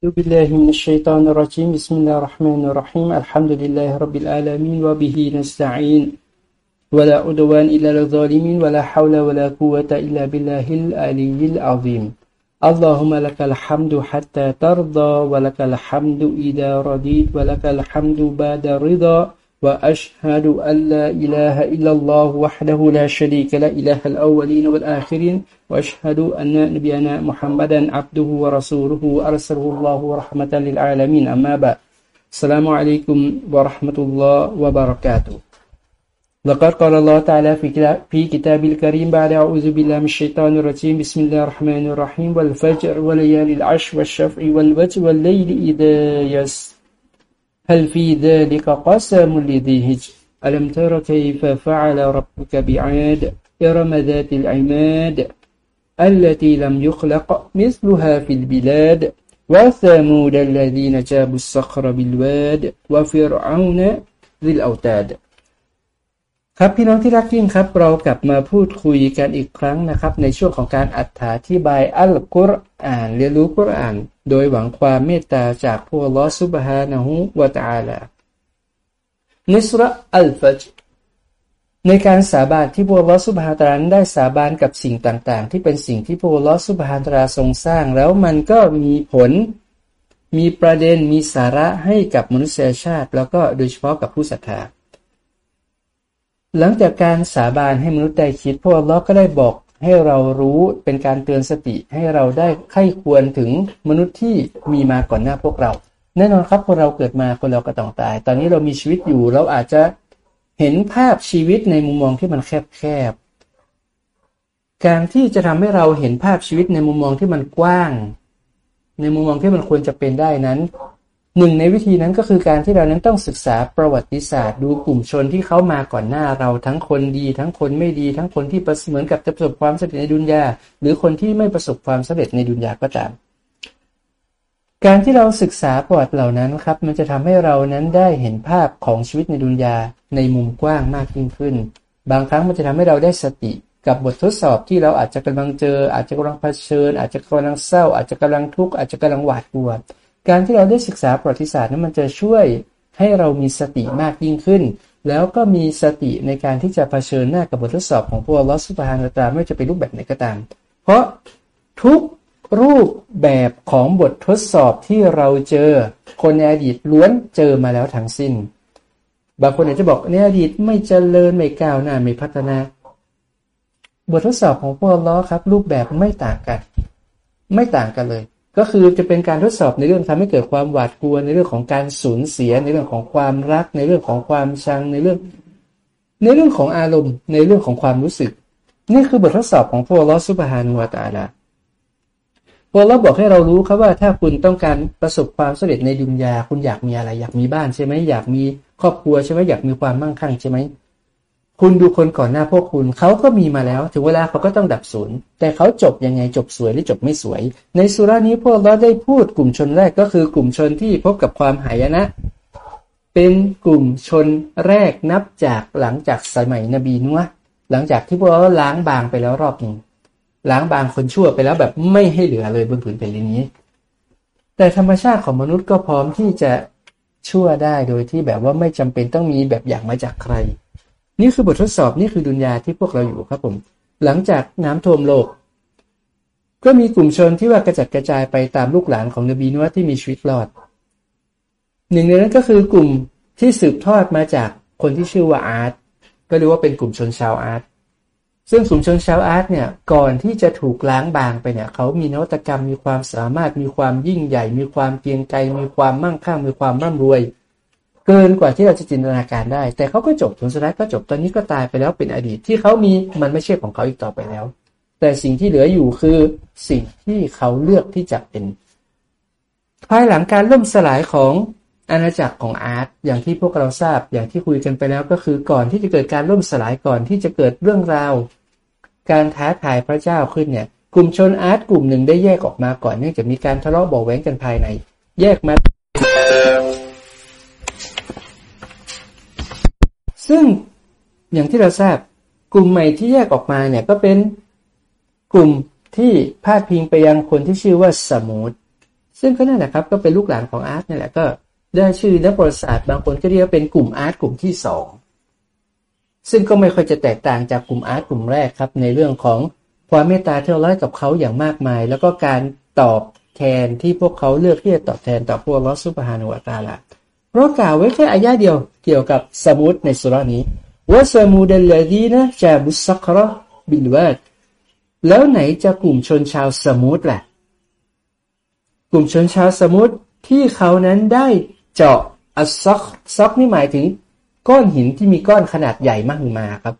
أعوذ بالله من الشيطان الرجيم. بسم الله الرحمن الرحيم. الحمد لله رب العالمين وبه نستعين. ولا عدوان إلا للظالمين ولا حول ولا قوة إلا بالله العلي العظيم. اللهم لك الحمد حتى ترضى ولك الحمد إذا رضيت ولك الحمد بعد الرضا وأشهد أن لا إله إلا الله وحده لا شريك لا إله الأولين والآخرين وأشهد أن نبينا محمدا عبده ورسوله أرسله الله رحمة للعالمين. أما بعد السلام عليكم ورحمة الله وبركاته. لقد قال الله تعالى في كتاب الكريم بعد أعوذ بالله من الشيطان الرجيم. بسم الله الرحمن الرحيم. والفجر وليالي العشر والشفع والوتر والليل إذا يس هل في ذلك قسم لذي هجر ألم تر كيف فعل ربك بعاد إرم ذات العماد التي لم يخلق مثلها في البلاد وثمود الذين جابوا الصخر بالواد وفرعون ذي الأوتاد ครับพี่น้องที่รักยิ่งครับ เรากลับมาพูดคุยกันอีกครั้งนะครับ ในช่วงของการอธิบายอัลกุรอานเรียนรู้กุรอาน โดยหวังความเมตตาจากพระลอสุบฮานะฮูวะตาลานิสระอัลฟัจในการสาบานที่พระลอสุบฮาตราได้สาบานกับสิ่งต่างๆ ที่เป็นสิ่งที่พระลอสุบฮาตราทรงสร้างแล้วมันก็มีผล มีประเด็นมีสาระให้กับมนุษยชาติ แล้วก็โดยเฉพาะกับผู้ศรัทธาหลังจากการสาบานให้มนุษย์ได้คิดพวกเราก็ได้บอก ให้เรารู้เป็นการเตือนสติให้เราได้ไข้ควรถึงมนุษย์ที่มีมาก่อนหน้าพวกเรา แน่นอนครับคนเราเกิดมาคนเราก็ต้องตาย ตอนนี้เรามีชีวิตอยู่เราอาจจะเห็นภาพชีวิตในมุมมองที่มันแคบๆการที่จะทำให้เราเห็นภาพชีวิตในมุมมองที่มันกว้าง ในมุมมองที่มันควรจะเป็นได้นั้น หนึ่งในวิธีนั้นก็คือการที่เรานั้นต้องศึกษาประวัติศาสตร์ ดูกลุ่มชนที่เขามาก่อนหน้าเราทั้งคนดี ทั้งคนไม่ดี ทั้งคนที่เหมือนกับจะประสบความสำเร็จในดุนยาหรือคนที่ไม่ประสบความสำเร็จในดุนยาก็ตาม การที่เราศึกษาประวัติเหล่านั้นครับ มันจะทำให้เรานั้นได้เห็นภาพของชีวิตในดุนยาในมุมกว้างมากยิ่งขึ้น บางครั้งมันจะทำให้เราได้สติกับบททดสอบที่เราอาจจะกำลังเจอ อาจจะกำลังเผชิญ อาจจะกำลังเศร้า อาจจะกำลังทุกข์อาจจะกำลังหวาดกลัว การที่เราได้ศึกษาประวัติศาสตร์นั้นมันจะช่วยให้เรามีสติมากยิ่งขึ้น แล้วก็มีสติในการที่จะเผชิญหน้ากับบททดสอบของพวกลอสุภานตาไม่จะเป็นรูปแบบไหนก็ตาม เพราะทุกรูปแบบของบททดสอบที่เราเจอ คนในอดีตล้วนเจอมาแล้วทั้งสิ้น บางคนอาจจะบอกในอดีตไม่เจริญไม่ก้าวหน้าไม่พัฒนา บททดสอบของพวกล้อครับ รูปแบบไม่ต่างกัน ไม่ต่างกันเลย ก็คือจะเป็นการทดสอบในเรื่องทำให้เกิดความหวาดกลัวในเรื่องของการสูญเสีย ในเรื่องของความรัก ในเรื่องของความชังในเรื่อง ในเรื่องของอารมณ์ ในเรื่องของความรู้สึก นี่คือบททดสอบของพระลอสุบฮานุวาตาลาพระลอบอกให้เรารู้ครับว่าถ้าคุณต้องการประสบความสำเร็จในดุนยาคุณอยากมีอะไร อยากมีบ้านใช่ไหมอยากมีครอบครัวใช่ไหมอยากมีความมั่งคั่งใช่ไหม คุณดูคนก่อนหน้าพวกคุณ เขาก็มีมาแล้ว ถึงเวลาเขาก็ต้องดับศูนย์ แต่เขาจบยังไงจบสวยหรือจบไม่สวย ในสุรานี้พวกเราได้พูดกลุ่มชนแรกก็คือกลุ่มชนที่พบกับความหายนะ เป็นกลุ่มชนแรกนับจากหลังจากสมัยนบีนัวหลังจากที่พวกเราล้างบางไปแล้วรอบหนึ่งล้างบางคนชั่วไปแล้วแบบไม่ให้เหลือเลยบนผืนแผ่นดินนี้ แต่ธรรมชาติของมนุษย์ก็พร้อมที่จะชั่วได้โดยที่แบบว่าไม่จำเป็นต้องมีแบบอย่างมาจากใคร นี่คือบททดสอบนี่คือดุนยาที่พวกเราอยู่ครับผม หลังจากน้ำท่วมโลก ก็มีกลุ่มชนที่ว่ากระจัดกระจายไปตามลูกหลานของนบีนัวที่มีชีวิตรอด หนึ่งในนั้นก็คือกลุ่มที่สืบทอดมาจากคนที่ชื่อว่าอาร์ตก็เรียกว่าเป็นกลุ่มชนชาวอาร์ตซึ่งกลุ่มชนชาวอาร์ตเนี่ยก่อนที่จะถูกล้างบางไปเนี่ยเขามีนวัตกรรมมีความสามารถมีความยิ่งใหญ่ มีความเกียงไกรมีความมั่งคั่งมีความร่ำรวย เกินกว่าที่เราจะจินตนาการได้ แต่เขาก็จบผลสุดท้ายก็จบตอนนี้ก็ตายไปแล้วเป็นอดีตที่เขามีมันไม่ใช่ของเขาอีกต่อไปแล้ว แต่สิ่งที่เหลืออยู่คือสิ่งที่เขาเลือกที่จะเป็น ภายหลังการล่มสลายของอาณาจักรของอาร์ตอย่างที่พวกเราทราบอย่างที่คุยกันไปแล้วก็คือก่อนที่จะเกิดการล่มสลายก่อนที่จะเกิดเรื่องราว การท้าทายพระเจ้าขึ้นเนี่ยกลุ่มชนอาร์ตกลุ่มหนึ่งได้แยกออกมาก่อนเนื่องจากมีการทะเลาะเบาแหวงกันภายใน แยกมา ซึ่งอย่างที่เราทราบกลุ่มใหม่ที่แยกออกมาเนี่ยก็เป็นกลุ่มที่พาดพิงไปยังคนที่ชื่อว่าสมุดซึ่งก็นั่นแหละครับก็เป็นลูกหลานของอาร์ตนี่แหละก็ได้ชื่อนักประวัติศาสตร์บางคนก็เรียกว่าเป็นกลุ่มอาร์ตกลุ่มที่สองซึ่งก็ไม่ค่อยจะแตกต่างจากกลุ่มอาร์ตกลุ่มแรกครับ ในเรื่องของความเมตตาที่เราให้กับเขาอย่างมากมาย แล้วก็การตอบแทนที่พวกเขาเลือกที่จะตอบแทนต่อพวกลอสุบฮานุวาตาละ เพราะกล่าวไว้แค่อายะเดียวเกี่ยวกับสมุดในสุรานี้ว่าสมุดลดีนะจาบุสักรบิลวัดแล้วไหนจะกลุ่มชนชาวสมุทรล่ะกลุ่มชนชาวสมุทรที่เขานั้นได้เจาะอัซอกซอกนี่หมายถึง ก้อนหินที่มีก้อนขนาดใหญ่มากมาครับ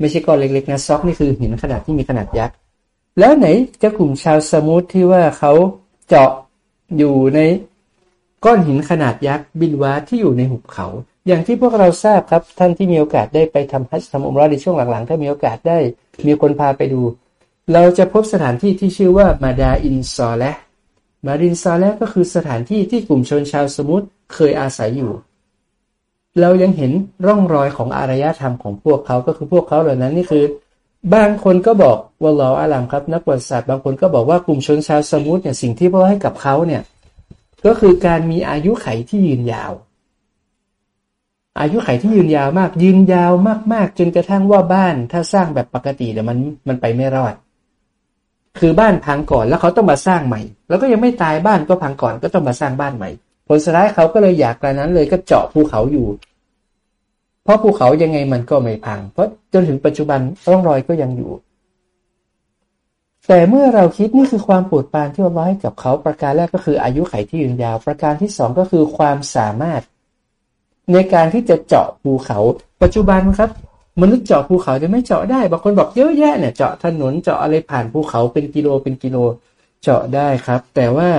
ไม่ใช่ก้อนเล็กๆนะซอกนี่คือหินขนาดที่มีขนาดยักษ์แล้วไหนจะกลุ่มชาวสมุทที่ว่าเขาเจาะอยู่ใน ก้อนหินขนาดยักษ์บินว้าที่อยู่ในหุบเขา อย่างที่พวกเราทราบครับ ท่านที่มีโอกาสได้ไปทำฮัจญ์ทำอุมรอในช่วงหลังๆ ถ้ามีโอกาสได้มีคนพาไปดู เราจะพบสถานที่ที่ชื่อว่ามาดาอินซอและมาดินซอและก็คือสถานที่ที่กลุ่มชนชาวสมุทรเคยอาศัยอยู่ เรายังเห็นร่องรอยของอารยธรรมของพวกเขาก็คือพวกเขาเหล่านั้นนี่คือบางคนก็บอกว่าลออาลัมครับนักประวัติศาสตร์บางคนก็บอกว่ากลุ่มชนชาวสมุทรเนี่ยสิ่งที่พ่อให้กับเขาเนี่ย ก็คือการมีอายุไขที่ยืนยาว อายุไขที่ยืนยาวมาก ยืนยาวมาก ๆ จนกระทั่งว่าบ้านถ้าสร้างแบบปกติเดี๋ยวมันมันไปไม่รอด คือบ้านพังก่อนแล้วเขาต้องมาสร้างใหม่ แล้วก็ยังไม่ตายบ้านก็พังก่อนก็ต้องมาสร้างบ้านใหม่ ผลสุดท้ายเขาก็เลยอยากกระนั้นเลยก็เจาะภูเขาอยู่ เพราะภูเขายังไงมันก็ไม่พัง เพราะจนถึงปัจจุบันร่องรอยก็ยังอยู่ แต่เมื่อเราคิดนี่คือความปวดปานที่เราให้กับเขาประการแรกก็คืออายุไขที่ยืนยาว ประการที่สองก็คือความสามารถ ในการที่จะเจาะภูเขา ปัจจุบันครับ มนุษย์เจาะภูเขาจะไม่เจาะได้บางคนบอกเยอะแยะเนี่ยเจาะถนนเจาะอะไรผ่านภูเขาเป็นกิโลเป็นกิโลเจาะได้ครับ แต่ว่า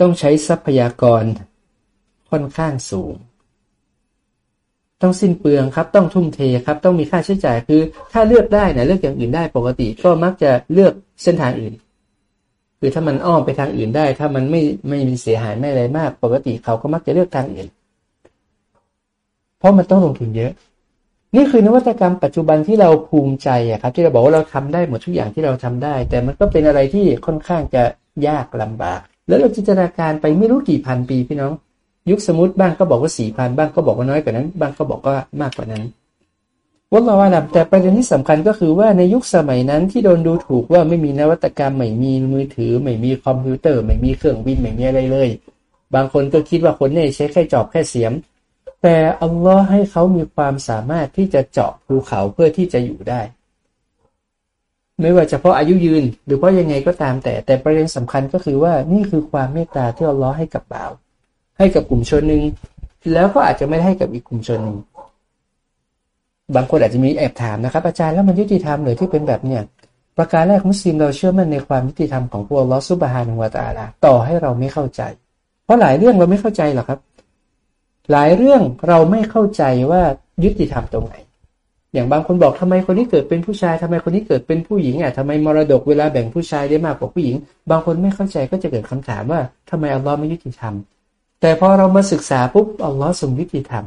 ต้องใช้ทรัพยากรค่อนข้างสูง ต้องสิ้นเปลืองครับ ต้องทุ่มเทครับ ต้องมีค่าใช้จ่ายคือ ถ้าเลือกได้เนี่ยเลือกอย่างอื่นได้ปกติก็มักจะเลือกเส้นทางอื่น คือถ้ามันอ้อมไปทางอื่นได้ ถ้ามันไม่ไม่มีเสียหายไม่อะไรมาก ปกติเขาก็มักจะเลือกทางอื่น เพราะมันต้องลงทุนเยอะ นี่คือนวัตกรรมปัจจุบันที่เราภูมิใจอะครับ ที่เราบอกว่าเราทำได้หมดทุกอย่างที่เราทำได้ แต่มันก็เป็นอะไรที่ค่อนข้างจะยากลำบาก แล้วเราจินตนาการไปไม่รู้กี่พันปีพี่น้อง ยุคสมุติบ้างก็บอกว่าสี่พันบ้างก็บอกว่าน้อยกว่านั้น บ้างก็บอกว่ามากกว่านั้นวัลลอว่าลำแต่ประเด็นที่สำคัญก็คือว่าในยุคสมัยนั้นที่โดนดูถูกว่าไม่มีนวัตกรรมไม่มีมือถือ ไม่มีคอมพิวเตอร์ ไม่มีเครื่องบินไม่มีอะไรเลย บางคนก็คิดว่าคนเนี่ยใช้แค่จอบแค่เสียม แต่อัลลอฮ์ให้เขามีความสามารถที่จะเจาะภูเขาเพื่อที่จะอยู่ได้ ไม่ว่าจะเพราะอายุยืน หรือเพราะยังไงก็ตามแต่แต่ประเด็นสำคัญก็คือว่านี่คือความเมตตาที่อัลลอฮ์ให้กับบ่าว ให้กับกลุ่มชนหนึ่งแล้วก็อาจจะไม่ได้ให้กับอีกกลุ่มชนหนึ่งบางคนอาจจะมีแอบถามนะครับ อาจารย์แล้วมันยุติธรรมหรือที่เป็นแบบเนี้ยประการแรกมุสลิมเราเชื่อมั่นในความยุติธรรมของพวกลอสุบฮานุวาตาลาต่อให้เราไม่เข้าใจ เพราะหลายเรื่องเราไม่เข้าใจหรอกครับ หลายเรื่องเราไม่เข้าใจว่ายุติธรรมตรงไหน อย่างบางคนบอกทำไมคนนี้เกิดเป็นผู้ชายทำไมคนนี้เกิดเป็นผู้หญิงอะทำไมมรดกเวลาแบ่งผู้ชายได้มากกว่าผู้หญิง บางคนไม่เข้าใจก็จะเกิดคำถามว่าทำไมอัลลอฮ์ไม่ยุติธรรม แต่พอเรามาศึกษาปุ๊บอัลลอฮ์ทรงยุติธรรม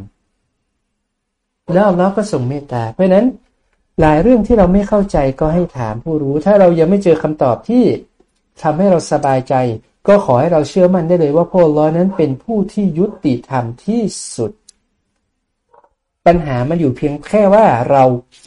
แล้วอัลลอฮ์ก็ทรงเมตตา เพราะนั้นหลายเรื่องที่เราไม่เข้าใจก็ให้ถามผู้รู้ ถ้าเรายังไม่เจอคำตอบที่ทำให้เราสบายใจ ก็ขอให้เราเชื่อมั่นได้เลยว่าพระลอนั้นเป็นผู้ที่ยุติธรรมที่สุด ปัญหามันอยู่เพียงแค่ว่าเรา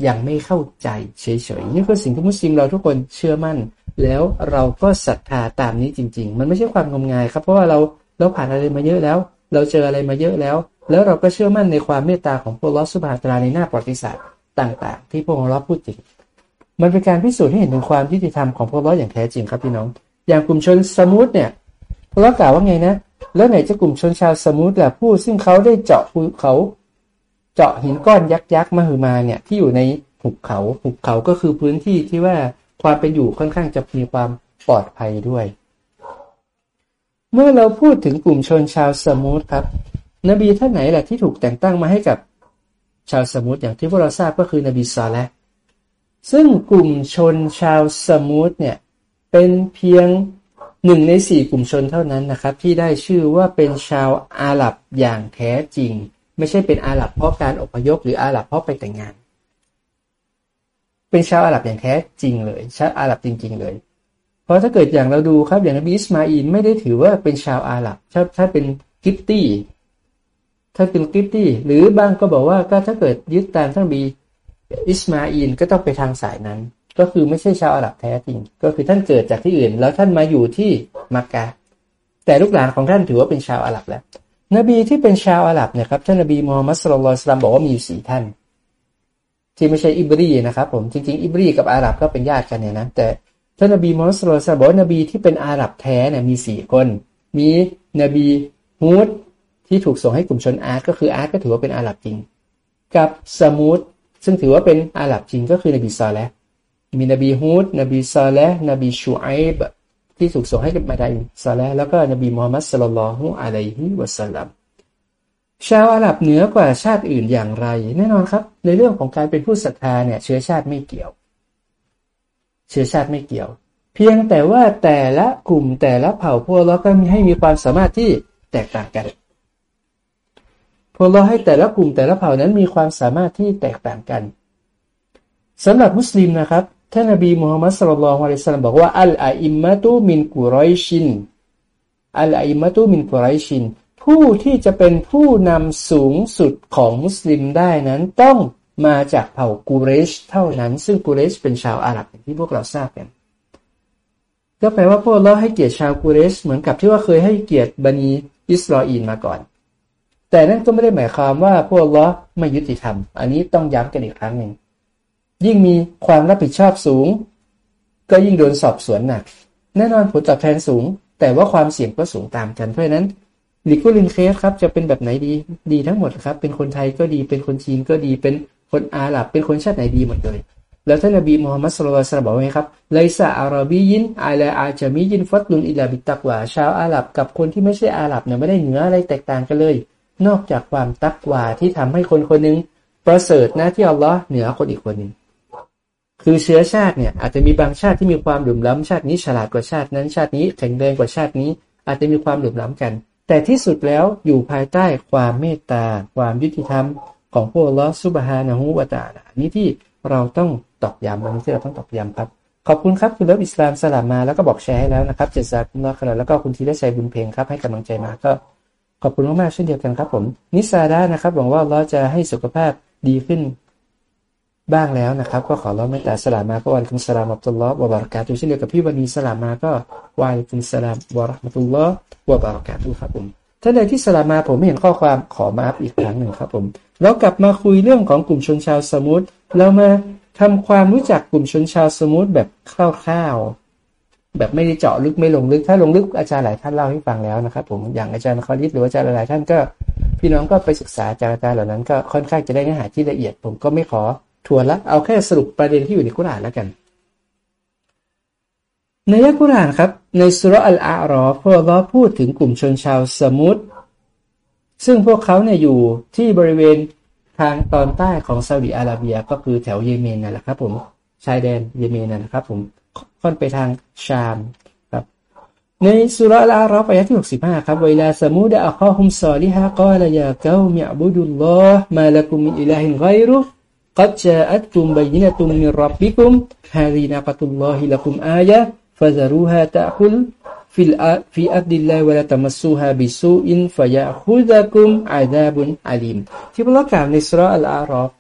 ยังไม่เข้าใจเฉยๆนี่คือสิ่งที่มุสลิมเราทุกคนเชื่อมั่น แล้วเราก็ศรัทธาตามนี้จริง ๆ มันไม่ใช่ความงมงายครับเพราะว่าเรา เราผ่านอะไรมาเยอะแล้ว เราเจออะไรมาเยอะแล้ว แล้วเราก็เชื่อมั่นในความเมตตาของพระลอสุบาตราในหน้าประวัติศาสตร์ต่าง ๆ ที่พระองค์รับพูดถึงมันเป็นการพิสูจน์ให้เห็นถึงความยุติธรรมของพระลออย่างแท้จริงครับพี่น้อง อย่างกลุ่มชนสมุทรเนี่ยพระกล่าวว่าไงนะ แล้วไหนจะกลุ่มชนชาวสมุทรล่ะผู้ซึ่งเขาได้เจาะภูเขาเจาะหินก้อนยักษ์มาหือมาเนี่ยที่อยู่ในหุบเขาหุบเขาก็คือพื้นที่ที่ว่าความเป็นอยู่ค่อนข้างจะมีความปลอดภัยด้วย เมื่อเราพูดถึงกลุ่มชนชาวสมุทรครับ นบีท่านไหนแหละที่ถูกแต่งตั้งมาให้กับชาวสมุทรอย่างที่พวกเราทราบก็คือนบีซาและซึ่งกลุ่มชนชาวสมุทรเนี่ยเป็นเพียงหนึ่งในสี่กลุ่มชนเท่านั้นนะครับ ที่ได้ชื่อว่าเป็นชาวอาหรับอย่างแท้จริง ไม่ใช่เป็นอาหรับเพราะการอพยพหรืออาหรับเพราะไปแต่งงาน เป็นชาวอาหรับอย่างแท้จริงเลยชาวอาหรับจริง ๆ เลย ราะถ้าเกิดอย่างเราดูครับอย่างนบีอิสมาอีลไม่ได้ถือว่าเป็นชาวอาหรับถ้าถ้าเป็นกิบฏี ถ้าเป็นกิบฏี หรือบางก็บอกว่าก็ถ้าเกิดยึดตามท่านนบีอิสมาอีลก็ต้องไปทางสายนั้น ก็คือไม่ใช่ชาวอาหรับแท้จริง ก็คือท่านเกิดจากที่อื่น แล้วท่านมาอยู่ที่มักกะแต่ลูกหลานของท่านถือว่าเป็นชาวอาหรับแล้วนบีที่เป็นชาวอาหรับเนี่ยครับท่านนบีมูฮัมมัดสุลลัลสลามบอกว่ามีอยู่สี่ท่าน ที่ไม่ใช่อิบรีนะครับ ผมจริง ๆ อิบรีกับอาหรับก็เป็นญาติกันเนี่ยนะแต่ ท่านนบีมูฮัมมัดสุลลัลบอกนบีที่เป็นอาหรับแท้เนี่ยมีสี่คน มีนบีฮูดที่ถูกส่งให้กลุ่มชนอาร์ตก็คืออาร์ตก็ถือว่าเป็นอาหรับจริง กับสมูดซึ่งถือว่าเป็นอาหรับจริงก็คือนบีซอและมีนบีฮูดนบีซอและนบีชูไอบที่ถูกส่งให้กับมาดายซาและแล้วก็นบีมูฮัมมัดสุลลัลฮุอะลัยฮิวะสัลลัมชาวอาหรับเหนือกว่าชาติอื่นอย่างไร แน่นอนครับ ในเรื่องของการเป็นผู้ศรัทธาเนี่ยเชื้อชาติไม่เกี่ยว เชื้อชาติไม่เกี่ยว เพียงแต่ว่าแต่ละกลุ่มแต่ละเผ่าพวกเราก็มีให้มีความสามารถที่แตกต่างกันพวกเราให้แต่ละกลุ่มแต่ละเผ่านั้นมีความสามารถที่แตกต่างกันสำหรับมุสลิมนะครับท่านนบีมูฮัมมัดสุลลัลฮวาเลสลัมบอกว่าอัลอาอิมมะตุมินกุไรชินอัลอาอิมมะตุมินกุไรชินผู้ที่จะเป็นผู้นำสูงสุดของมุสลิมได้นั้นต้อง มาจากเผ่ากูเรชเท่านั้น ซึ่งกูเรชเป็นชาวอาหรับอย่างที่พวกเราทราบกัน ก็แปลว่าพวกเราให้เกียรติชาวกูเรชเหมือนกับที่ว่าเคยให้เกียรติบันีอิสราเอลมาก่อน แต่นั่นก็ไม่ได้หมายความว่าพวกเราไม่ยุติธรรม อันนี้ต้องย้ำกันอีกครั้งหนึ่ง ยิ่งมีความรับผิดชอบสูง ก็ยิ่งโดนสอบสวนหนัก แน่นอนผลตอบแทนสูง แต่ว่าความเสี่ยงก็สูงตามกัน เพราะฉะนั้นลิกุลินเคสครับจะเป็นแบบไหนดีดีทั้งหมดครับ เป็นคนไทยก็ดีเป็นคนจีนก็ดีเป็น คนอาหรับเป็นคนชาติไหนดีหมดเลย แล้วท่านนบีมูฮัมมัดสุลตัลบอกไว้ครับไลซาอาราบียินอาลาอาจามียินฟัดลุนอิลาบิตักวาชาวอาหรับกับคนที่ไม่ใช่อาหรับเนี่ยไม่ได้เหนืออะไรแตกต่างกันเลย นอกจากความตักวาที่ทำให้คนคนนึงประเสริฐนะที่อัลลอฮ์เหนือคนอีกคนหนึ่งคือเชื้อชาติเนี่ยอาจจะมีบางชาติที่มีความหลุ่มล้ำชาตินี้ฉลาดกว่าชาตินั้นชาตินี้แข็งแรงกว่าชาตินี้ อาจจะมีความหลุ่มล้ำกัน แต่ที่สุดแล้วอยู่ภายใต้ความเมตตา ความยุติธรรม ของพวกลอสุบฮานะฮูวาตาลนี้ที่เราต้องตอกย้ำวันนี้ที่เราต้องตอกย้ำครับ ขอบคุณครับ คุณเลิฟอิสลามสลามมาแล้วก็บอกแชร์ให้แล้วนะครับเจษาคุณลอคาแล้วก็คุณทีได้ใจบุญเพลงครับให้กำลังใจมาก็ขอบคุณมากๆเช่นเดียวกันครับผม นิสาดานะครับหวังว่าเราจะให้สุขภาพดีขึ้นบ้างแล้วนะครับ ก็ขอร้องเมตตาสลามมาก็วันคุมสลามอับตุลลอฮ์วะบารักาตุเช่นเดียวกับพี่วันนี้สลามมาก็วายคุมสลามวะรัมตุลลอฮ์วะบารักาตุครับผมท่านใดที่สลามมาผมไม่เห็นข้อความขอมาอัพอีกครั้งหนึ่งครับผม เรากลับมาคุยเรื่องของกลุ่มชนชาวสมุทรเรามาทำความรู้จักกลุ่มชนชาวสมุทรแบบคร่าวๆ แบบไม่ได้เจาะลึกไม่ลงลึก ถ้าลงลึกอาจารย์หลายท่านเล่าให้ฟังแล้วนะครับ ผมอย่างอาจารย์คอริสหรืออาจารย์หลายท่านก็ พี่น้องก็ไปศึกษาจากอาจารย์เหล่านั้นก็ค่อนข้างจะได้เนื้อหาที่ละเอียด ผมก็ไม่ขอทวนละเอาแค่สรุปประเด็นที่อยู่ในกุรานแล้วกัน ในยักุรานครับ ในสุรอัลอารอพวกเราพูดถึงกลุ่มชนชาวสมุทร ซึ่งพวกเขาเนี่ยอยู่ที่บริเวณทางตอนใต้ของซาอุดิอาระเบียก็คือแถวเยเมนนั่นแหละครับผมชายแดนเยเมนนั่นนะครับผมค่อนไปทางชามครับในสูเราะฮ์อัลอะอ์รอฟอายะฮ์ที่ 65 ครับوإلى ثمود أخاهم صالحا قال يا قوم اعبدوا الله ما لكم من إله غيره قد جاءتكم بينة من ربكم هذه ناقة الله لكم آية فذروها تأكل في أرض الله ولا تمسوها بسوء فيأخذكم عذاب أليم ที่พระกล่าวในสูเราะฮ์อัลอะอ์รอฟ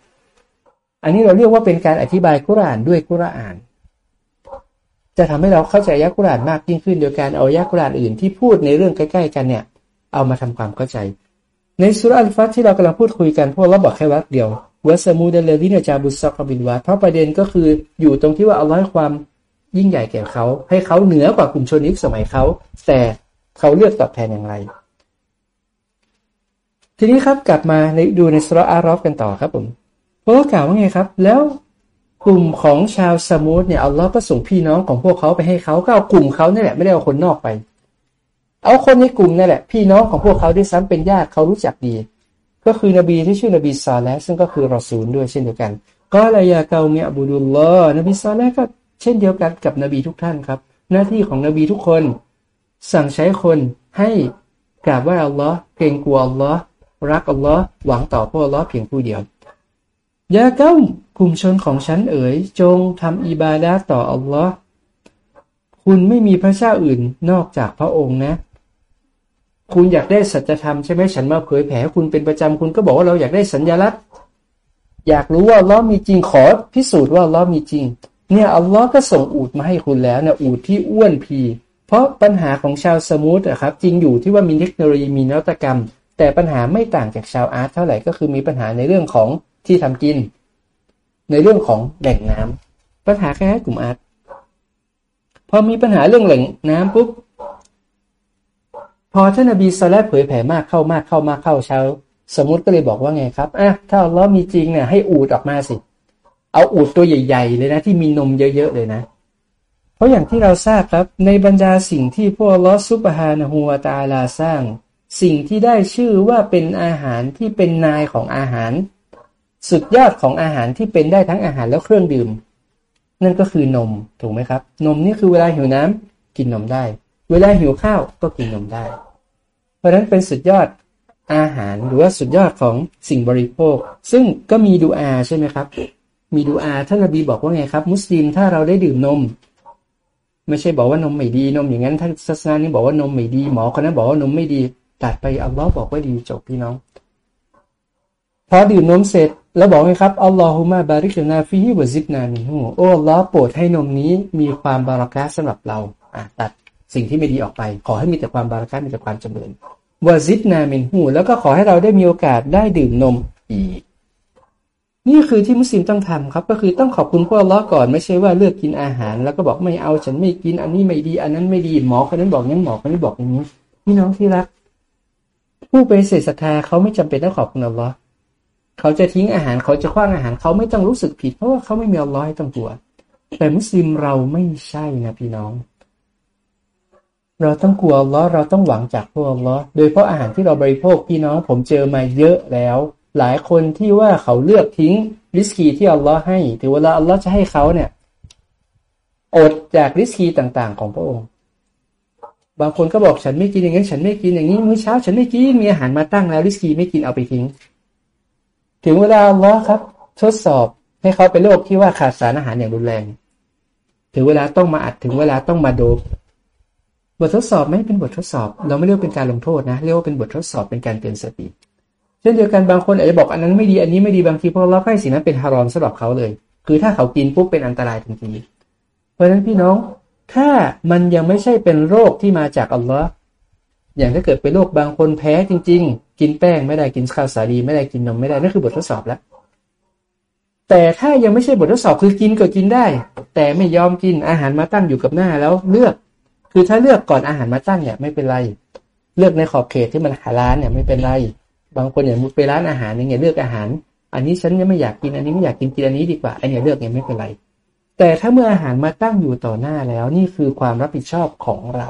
อันนี้เราเรียกว่าเป็นการอธิบายกุรอานด้วยกุรอาน จะทำให้เราเข้าใจยักุรานมากยิ่งขึ้นโดยการเอายักุรานอื่นที่พูดในเรื่องใกล้ๆกันเนี่ย เอามาทำความเข้าใจ ในสุรอัลฟัตที่เรากำลังพูดคุยกันพวกเราบอกแค่วักเดียววัสมูเดเลดินจาบุสซอกบินวาเพราะประเด็นก็คืออยู่ตรงที่ว่าเอาลลอฮ์ความ ยิ่งใหญ่แก่เขา ให้เขาเหนือกว่ากลุ่มชนนิกสมัยเขา แต่เขาเลือกตอบแทนอย่างไร ทีนี้ครับกลับมาในดูในสระอารอฟกันต่อครับผมเพราะว่ากล่าวว่าไงครับ แล้วกลุ่มของชาวษะมูดเนี่ยอัลลอฮ์ก็ส่งพี่น้องของพวกเขาไปให้เขาก็เอากลุ่มเขาเนี่ยแหละไม่ได้เอาคนนอกไป เอาคนในกลุ่มนั่นแหละ พี่น้องของพวกเขาด้วยซ้ำเป็นญาติเขารู้จักดี ก็คือนบีที่ชื่อนบีซอและฮ์ซึ่งก็คือรอซูลด้วยเช่นเดียวกันقال يا قوم اعبدوا الله นบีซอและฮ์ก็ เช่นเดียวกันกับนบีทุกท่านครับ หน้าที่ของนบีทุกคน สั่งใช้คนให้กราบไหว้อัลลอฮ์เกรงกลัวอัลลอฮ์รักอัลลอฮ์หวังต่อพระอัลลอฮ์เพียงผู้เดียวยาเก้ากลุ่มชนของฉันเอ๋ย จงทำอิบาดาต่ออัลลอฮ์คุณไม่มีพระเจ้าอื่นนอกจากพระองค์นะ คุณอยากได้สัจธรรมใช่ไหมฉันมาเผยแผ่คุณเป็นประจำคุณก็บอกว่าเราอยากได้สัญญลักษณ์ อยากรู้ว่าล้อมีจริงขอพิสูจน์ว่าล้อมีจริง เนี่ยอัลลอฮ์ก็ส่งอูดมาให้คุณแล้วเนี่ยอูดที่อ้วนพี เพราะปัญหาของชาวสมุทรอะครับจริงอยู่ที่ว่ามีเทคโนโลยีมีนวัตกรรม แต่ปัญหาไม่ต่างจากชาวอาร์ตเท่าไหร่ก็คือมีปัญหาในเรื่องของที่ทำกิน ในเรื่องของแหล่งน้ำปัญหาแค่กลุ่มอาร์ตพอมีปัญหาเรื่องแหล่งน้ำปุ๊บพอท่านนบีซอและฮ์เผยแผ่มากเข้ามากเข้ามากเข้าชาวษะมูดก็เลยบอกว่าไงครับอะถ้าอัลลอฮ์มีจริงเนี่ยให้อูฐออกมาสิ เอาอูฐตัวใหญ่ ๆ เลยนะ ที่มีนมเยอะๆเลยนะ เพราะอย่างที่เราทราบครับ ในบรรดาสิ่งที่พระองค์อัลลอฮ์ سبحانه وتعالىสร้าง สิ่งที่ได้ชื่อว่าเป็นอาหารที่เป็นนายของอาหาร สุดยอดของอาหารที่เป็นได้ทั้งอาหารแล้วเครื่องดื่ม นั่นก็คือนมถูกไหมครับ นมนี่คือเวลาหิวน้ำกินนมได้ เวลาหิวข้าวก็กินนมได้ เพราะนั้นเป็นสุดยอดอาหารหรือว่าสุดยอดของสิ่งบริโภค ซึ่งก็มีดูอาใช่ไหมครับ มีดูอาท่านนบีบอกว่าไงครับ มุสลิมถ้าเราได้ดื่มนม ไม่ใช่บอกว่านมไม่ดีนมอย่างนั้นท่านศาสนานี้บอกว่านมไม่ดีหมอคนนั้นบอกว่านมไม่ดีตัดไปอัลลอฮ์บอกว่าดีจบพี่น้อง พอดื่มนมเสร็จ แล้วบอกไหมครับاللهم بارك لنا فيه وزدنا منهโอ้อัลลอฮ์โปรดให้นมนี้มีความบะเราะกะฮ์สำหรับเราอะตัดสิ่งที่ไม่ดีออกไป ขอให้มีแต่ความบะเราะกะฮ์มีแต่ความจำเริญوزدنا منهแล้วก็ขอให้เราได้มีโอกาสได้ดื่มนมอีก นี่คือที่มุสลิมต้องทำครับ ก็คือต้องขอบคุณพระองค์อัลลอฮ์ก่อน ไม่ใช่ว่าเลือกกินอาหาร แล้วก็บอกไม่เอาฉันไม่กิน อันนี้ไม่ดี อันนั้นไม่ดีหมอคนนั้นบอกนั้นหมอคนนี้บอกอย่างนี้พี่น้องที่รัก ผู้ไปเสศรัทธาเขาไม่จำเป็นต้องขอบคุณอัลลอฮ์เขาจะทิ้งอาหารเขาจะคว้างอาหารเขาไม่ต้องรู้สึกผิด เพราะว่าเขาไม่มีอัลลอฮ์ให้ต้องกลัว แต่มุสลิมเราไม่ใช่นะพี่น้อง เราต้องกลัวอัลลอฮ์เราต้องหวังจากพวกอัลลอฮ์โดยเพราะอาหารที่เราบริโภคพี่น้องผมเจอมาเยอะแล้ว หลายคนที่ว่าเขาเลือกทิ้งริสกีที่อัลลอฮ์ให้ถือเวลาอัลลอฮ์จะให้เขาเนี่ยอดจากริสกีต่างๆ ของพระองค์ บางคนก็บอกฉันไม่กินอย่างนี้ฉันไม่กินอย่างนี้มื้อเช้า ฉันไม่กินมีอาหารมาตั้งแล้วริสกีไม่กินเอาไปทิ้ง ถึงเวลาอัลลอฮ์ครับ ทดสอบให้เขาเป็นโรคที่ว่าขาดสารอาหารอย่างรุนแรง ถึงเวลาต้องมาอัดถึงเวลาต้องมาโดบบททดสอบไม่เป็นบททดสอบ เราไม่เรียกเป็นการลงโทษนะ เรียกว่าเป็นบททดสอบเป็นการเตือนสติ เช่นเดียวกันบางคนอาจจะบอกอันนั้นไม่ดีอันนี้ไม่ดีบางทีพอเราให้สิ่งนั้นเป็นฮารอมสำหรับเขาเลย คือถ้าเขากินปุ๊บเป็นอันตรายทันทีเพราะฉะนั้นพี่น้องถ้ามันยังไม่ใช่เป็นโรคที่มาจากอัลลอฮ์อย่างถ้าเกิดเป็นโรคบางคนแพ้จริง ๆ กินแป้งไม่ได้กินข้าวสาลีไม่ได้กินนมไม่ได้นั่นคือบททดสอบแล้วแต่ถ้ายังไม่ใช่บททดสอบคือกินก็กินได้ แต่ไม่ยอมกินอาหารมาตั้งอยู่กับหน้าแล้วเลือก คือถ้าเลือกก่อนอาหารมาตั้งเนี่ยไม่เป็นไร เลือกในขอบเขตที่มันหาร้านเนี่ยไม่เป็นไร บางคนอย่างไปร้านอาหารเนี่ยเลือกอาหาร อันนี้ฉันยังไม่อยากกินอันนี้ไม่อยากกินกินอันนี้ดีกว่าอันนี้เลือกเนี่ยไม่เป็นไร แต่ถ้าเมื่ออาหารมาตั้งอยู่ต่อหน้าแล้วนี่คือความรับผิดชอบของเรา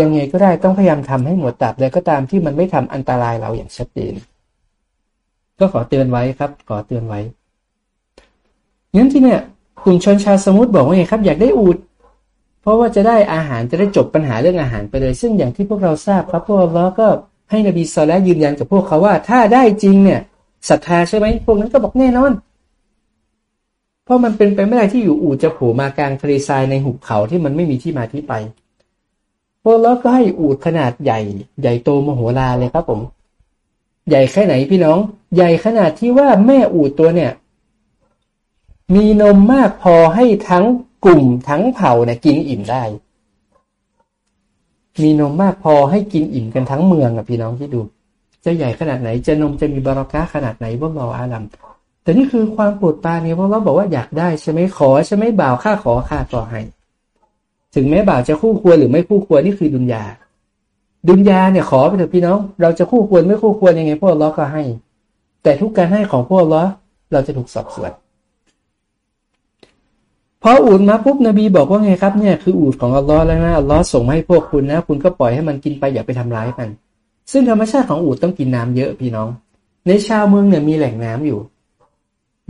ยังไงก็ได้ต้องพยายามทำให้หมดตับแล้วก็ตามที่มันไม่ทำอันตรายเราอย่างชัดเจน ก็ขอเตือนไว้ครับ ขอเตือนไว้งั้นที่เนี่ยกลุ่มชนชาสมุทรบอกว่าไงครับ อยากได้อูด เพราะว่าจะได้อาหารจะได้จบปัญหาเรื่องอาหารไปเลย ซึ่งอย่างที่พวกเราทราบครับพวกเราก็ให้นบีซอลและยืนยันกับพวกเขาว่า ถ้าได้จริงเนี่ยศรัทธาใช่ไหมพวกนั้นก็บอกแน่นอน เพราะมันเป็นไปไม่ได้ที่อยู่อู่จะโผล่มากลางทะเลทรายในหุบเขาที่มันไม่มีที่มาที่ไปพวกเราก็ให้อูดขนาดใหญ่ ใหญ่โตมโหฬารเลยครับผม ใหญ่แค่ไหนพี่น้อง ใหญ่ขนาดที่ว่าแม่อูดตัวเนี่ย มีนมมากพอให้ทั้งกลุ่มทั้งเผ่าเนี่ยกินอิ่มได้ มีนมมากพอให้กินอิ่มกันทั้งเมืองอะพี่น้องที่ดู จะใหญ่ขนาดไหน จะนมจะมีบารักะขนาดไหนพวกเราอาลัมแต่นี่คือความปวดปาเนี่ยเพวกเราบอกว่าอยากได้ใช่ไหมขอใช่ไหมบ่าวค่าขอค่าต่อให้ ถึงแม้บ่าวจะคู่ควรหรือไม่คู่ควรนี่คือดุนยา ดุนยาเนี่ยขอไปเถอะพี่น้อง เราจะคู่ควรไม่คู่ควรยังไงพวกเราก็ให้ แต่ทุกการให้ของพวกเราเราจะถูกสอบสวน พออูดมาปุ๊บนบีบอกว่าไงครับเนี่ยคืออูดของอัลลอฮ์แล้วนะอัลลอฮ์ส่งให้พวกคุณนะ คุณก็ปล่อยให้มันกินไปอย่าไปทำร้ายมัน ซึ่งธรรมชาติของอูดต้องกินน้ำเยอะพี่น้อง ในชาวเมืองเนี่ยมีแหล่งน้ำอยู่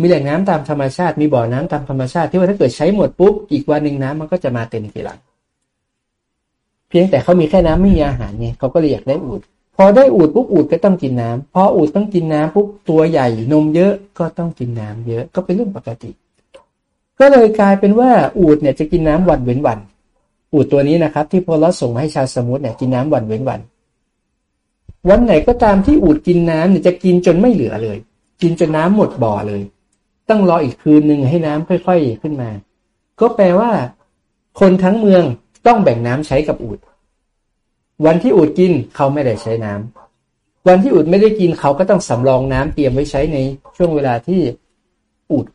มีแหล่งน้ำตามธรรมชาติมีบ่อน้ำตามธรรมชาติที่ว่าถ้าเกิดใช้หมดปุ๊บอีกวันหนึ่งน้ำมันก็จะมาเต็มทีหลังเพียงแต่เขามีแค่น้ำไม่มีอาหารไงเขาก็เลยอยากได้อูดพอได้อูดปุ๊บอูดก็ต้องกินน้ำพออูดต้องกินน้ำปุ๊บตัวใหญ่นมเยอะก็ต้องกินน้ำเยอะก็เป็นเรื่องปกติ ก็เลยกลายเป็นว่าอูดเนี่ยจะกินน้ำวันเว้นวัน อูดตัวนี้นะครับ ที่พอเราส่งมาให้ชาวสมุทรเนี่ยกินน้ำวันเว้นวัน วันไหนก็ตามที่อูดกินน้ำเนี่ยจะกินจนไม่เหลือเลย กินจนน้ำหมดบ่อเลย ต้องรออีกคืนหนึ่งให้น้ำค่อย ๆขึ้นมา ก็แปลว่า คนทั้งเมืองต้องแบ่งน้ำใช้กับอูดวันที่อูดกินเขาไม่ได้ใช้น้ำวันที่อูดไม่ได้กินเขาก็ต้องสำรองน้ำเตรียมไว้ใช้ในช่วงเวลาที่อูด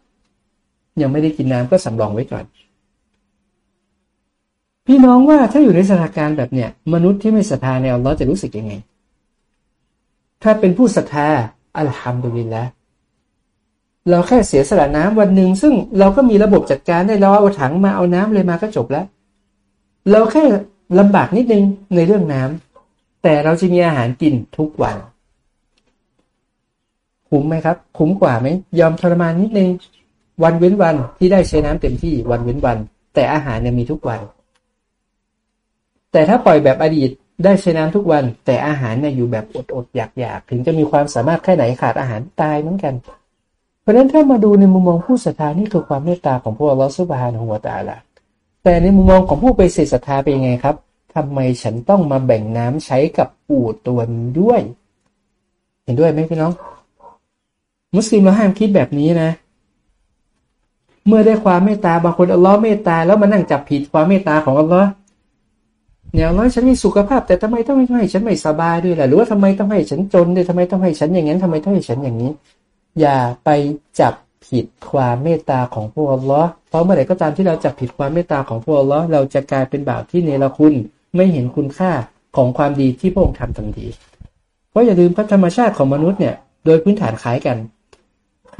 ยังไม่ได้กินน้ำก็สำรองไว้ก่อน พี่น้องว่าถ้าอยู่ในสถานการณ์แบบเนี้ยมนุษย์ที่ไม่ศรัทธาในอัลลอฮ์จะรู้สึกยังไง ถ้าเป็นผู้ศรัทธาอัลฮัมดุลิลละเราแค่เสียสละน้ำวันหนึ่งซึ่งเราก็มีระบบจัดการได้เราเอาถังมาเอาน้ำเลยมาก็จบแล้ว เราแค่ลำบากนิดนึงในเรื่องน้ำแต่เราจะมีอาหารกินทุกวันคุ้มไหมครับ คุ้มกว่าไหมยอมทรมานนิดนึง วันเว้นวันที่ได้ใช้น้ำเต็มที่วันเว้นวัน แต่อาหารเนี่ยมีทุกวัน แต่ถ้าปล่อยแบบอดีตได้ใช้น้ำทุกวัน แต่อาหารเนี่ยอยู่แบบอดอดอยากอยากถึงจะมีความสามารถแค่ไหนขาดอาหารตายเหมือนกัน เพราะฉะนั้นถ้ามาดูในมุมมองผู้ศรัทธานี่คือความเมตตาของพระอัลอสุบานะฮูวตาละแต่ในมุมมองของผู้ไปเสศรัทธาเป็นยังไงครับทำไมฉันต้องมาแบ่งน้ำใช้กับอูดตัวนี้ด้วย เห็นด้วยไหมพี่น้อง มุสลิมเราห้ามคิดแบบนี้นะ เมื่อได้ความเมตตาบางคนอัลลอฮ์เมตตาแล้วมานั่งจับผิดความเมตตาของอัลลอฮ์เนี่ยอัลลอฮ์ฉันมีสุขภาพ แต่ทำไมต้องให้ฉันไม่สบายด้วยล่ะหรือว่าทำไมต้องให้ฉันจนด้วยทำไมต้องให้ฉันอย่างนั้นทำไมต้องให้ฉันอย่างนี้ อย่าไปจับผิดความเมตตาของพระอัลลอฮ์เพราะเมื่อไหร่ก็ตามที่เราจับผิดความเมตตาของพระอัลลอฮ์เราจะกลายเป็นบ่าวที่เนรคุณไม่เห็นคุณค่าของความดีที่พระองค์ทำทันทีเพราะอย่าลืมพระธรรมชาติของมนุษย์เนี่ย โดยพื้นฐานคล้ายกัน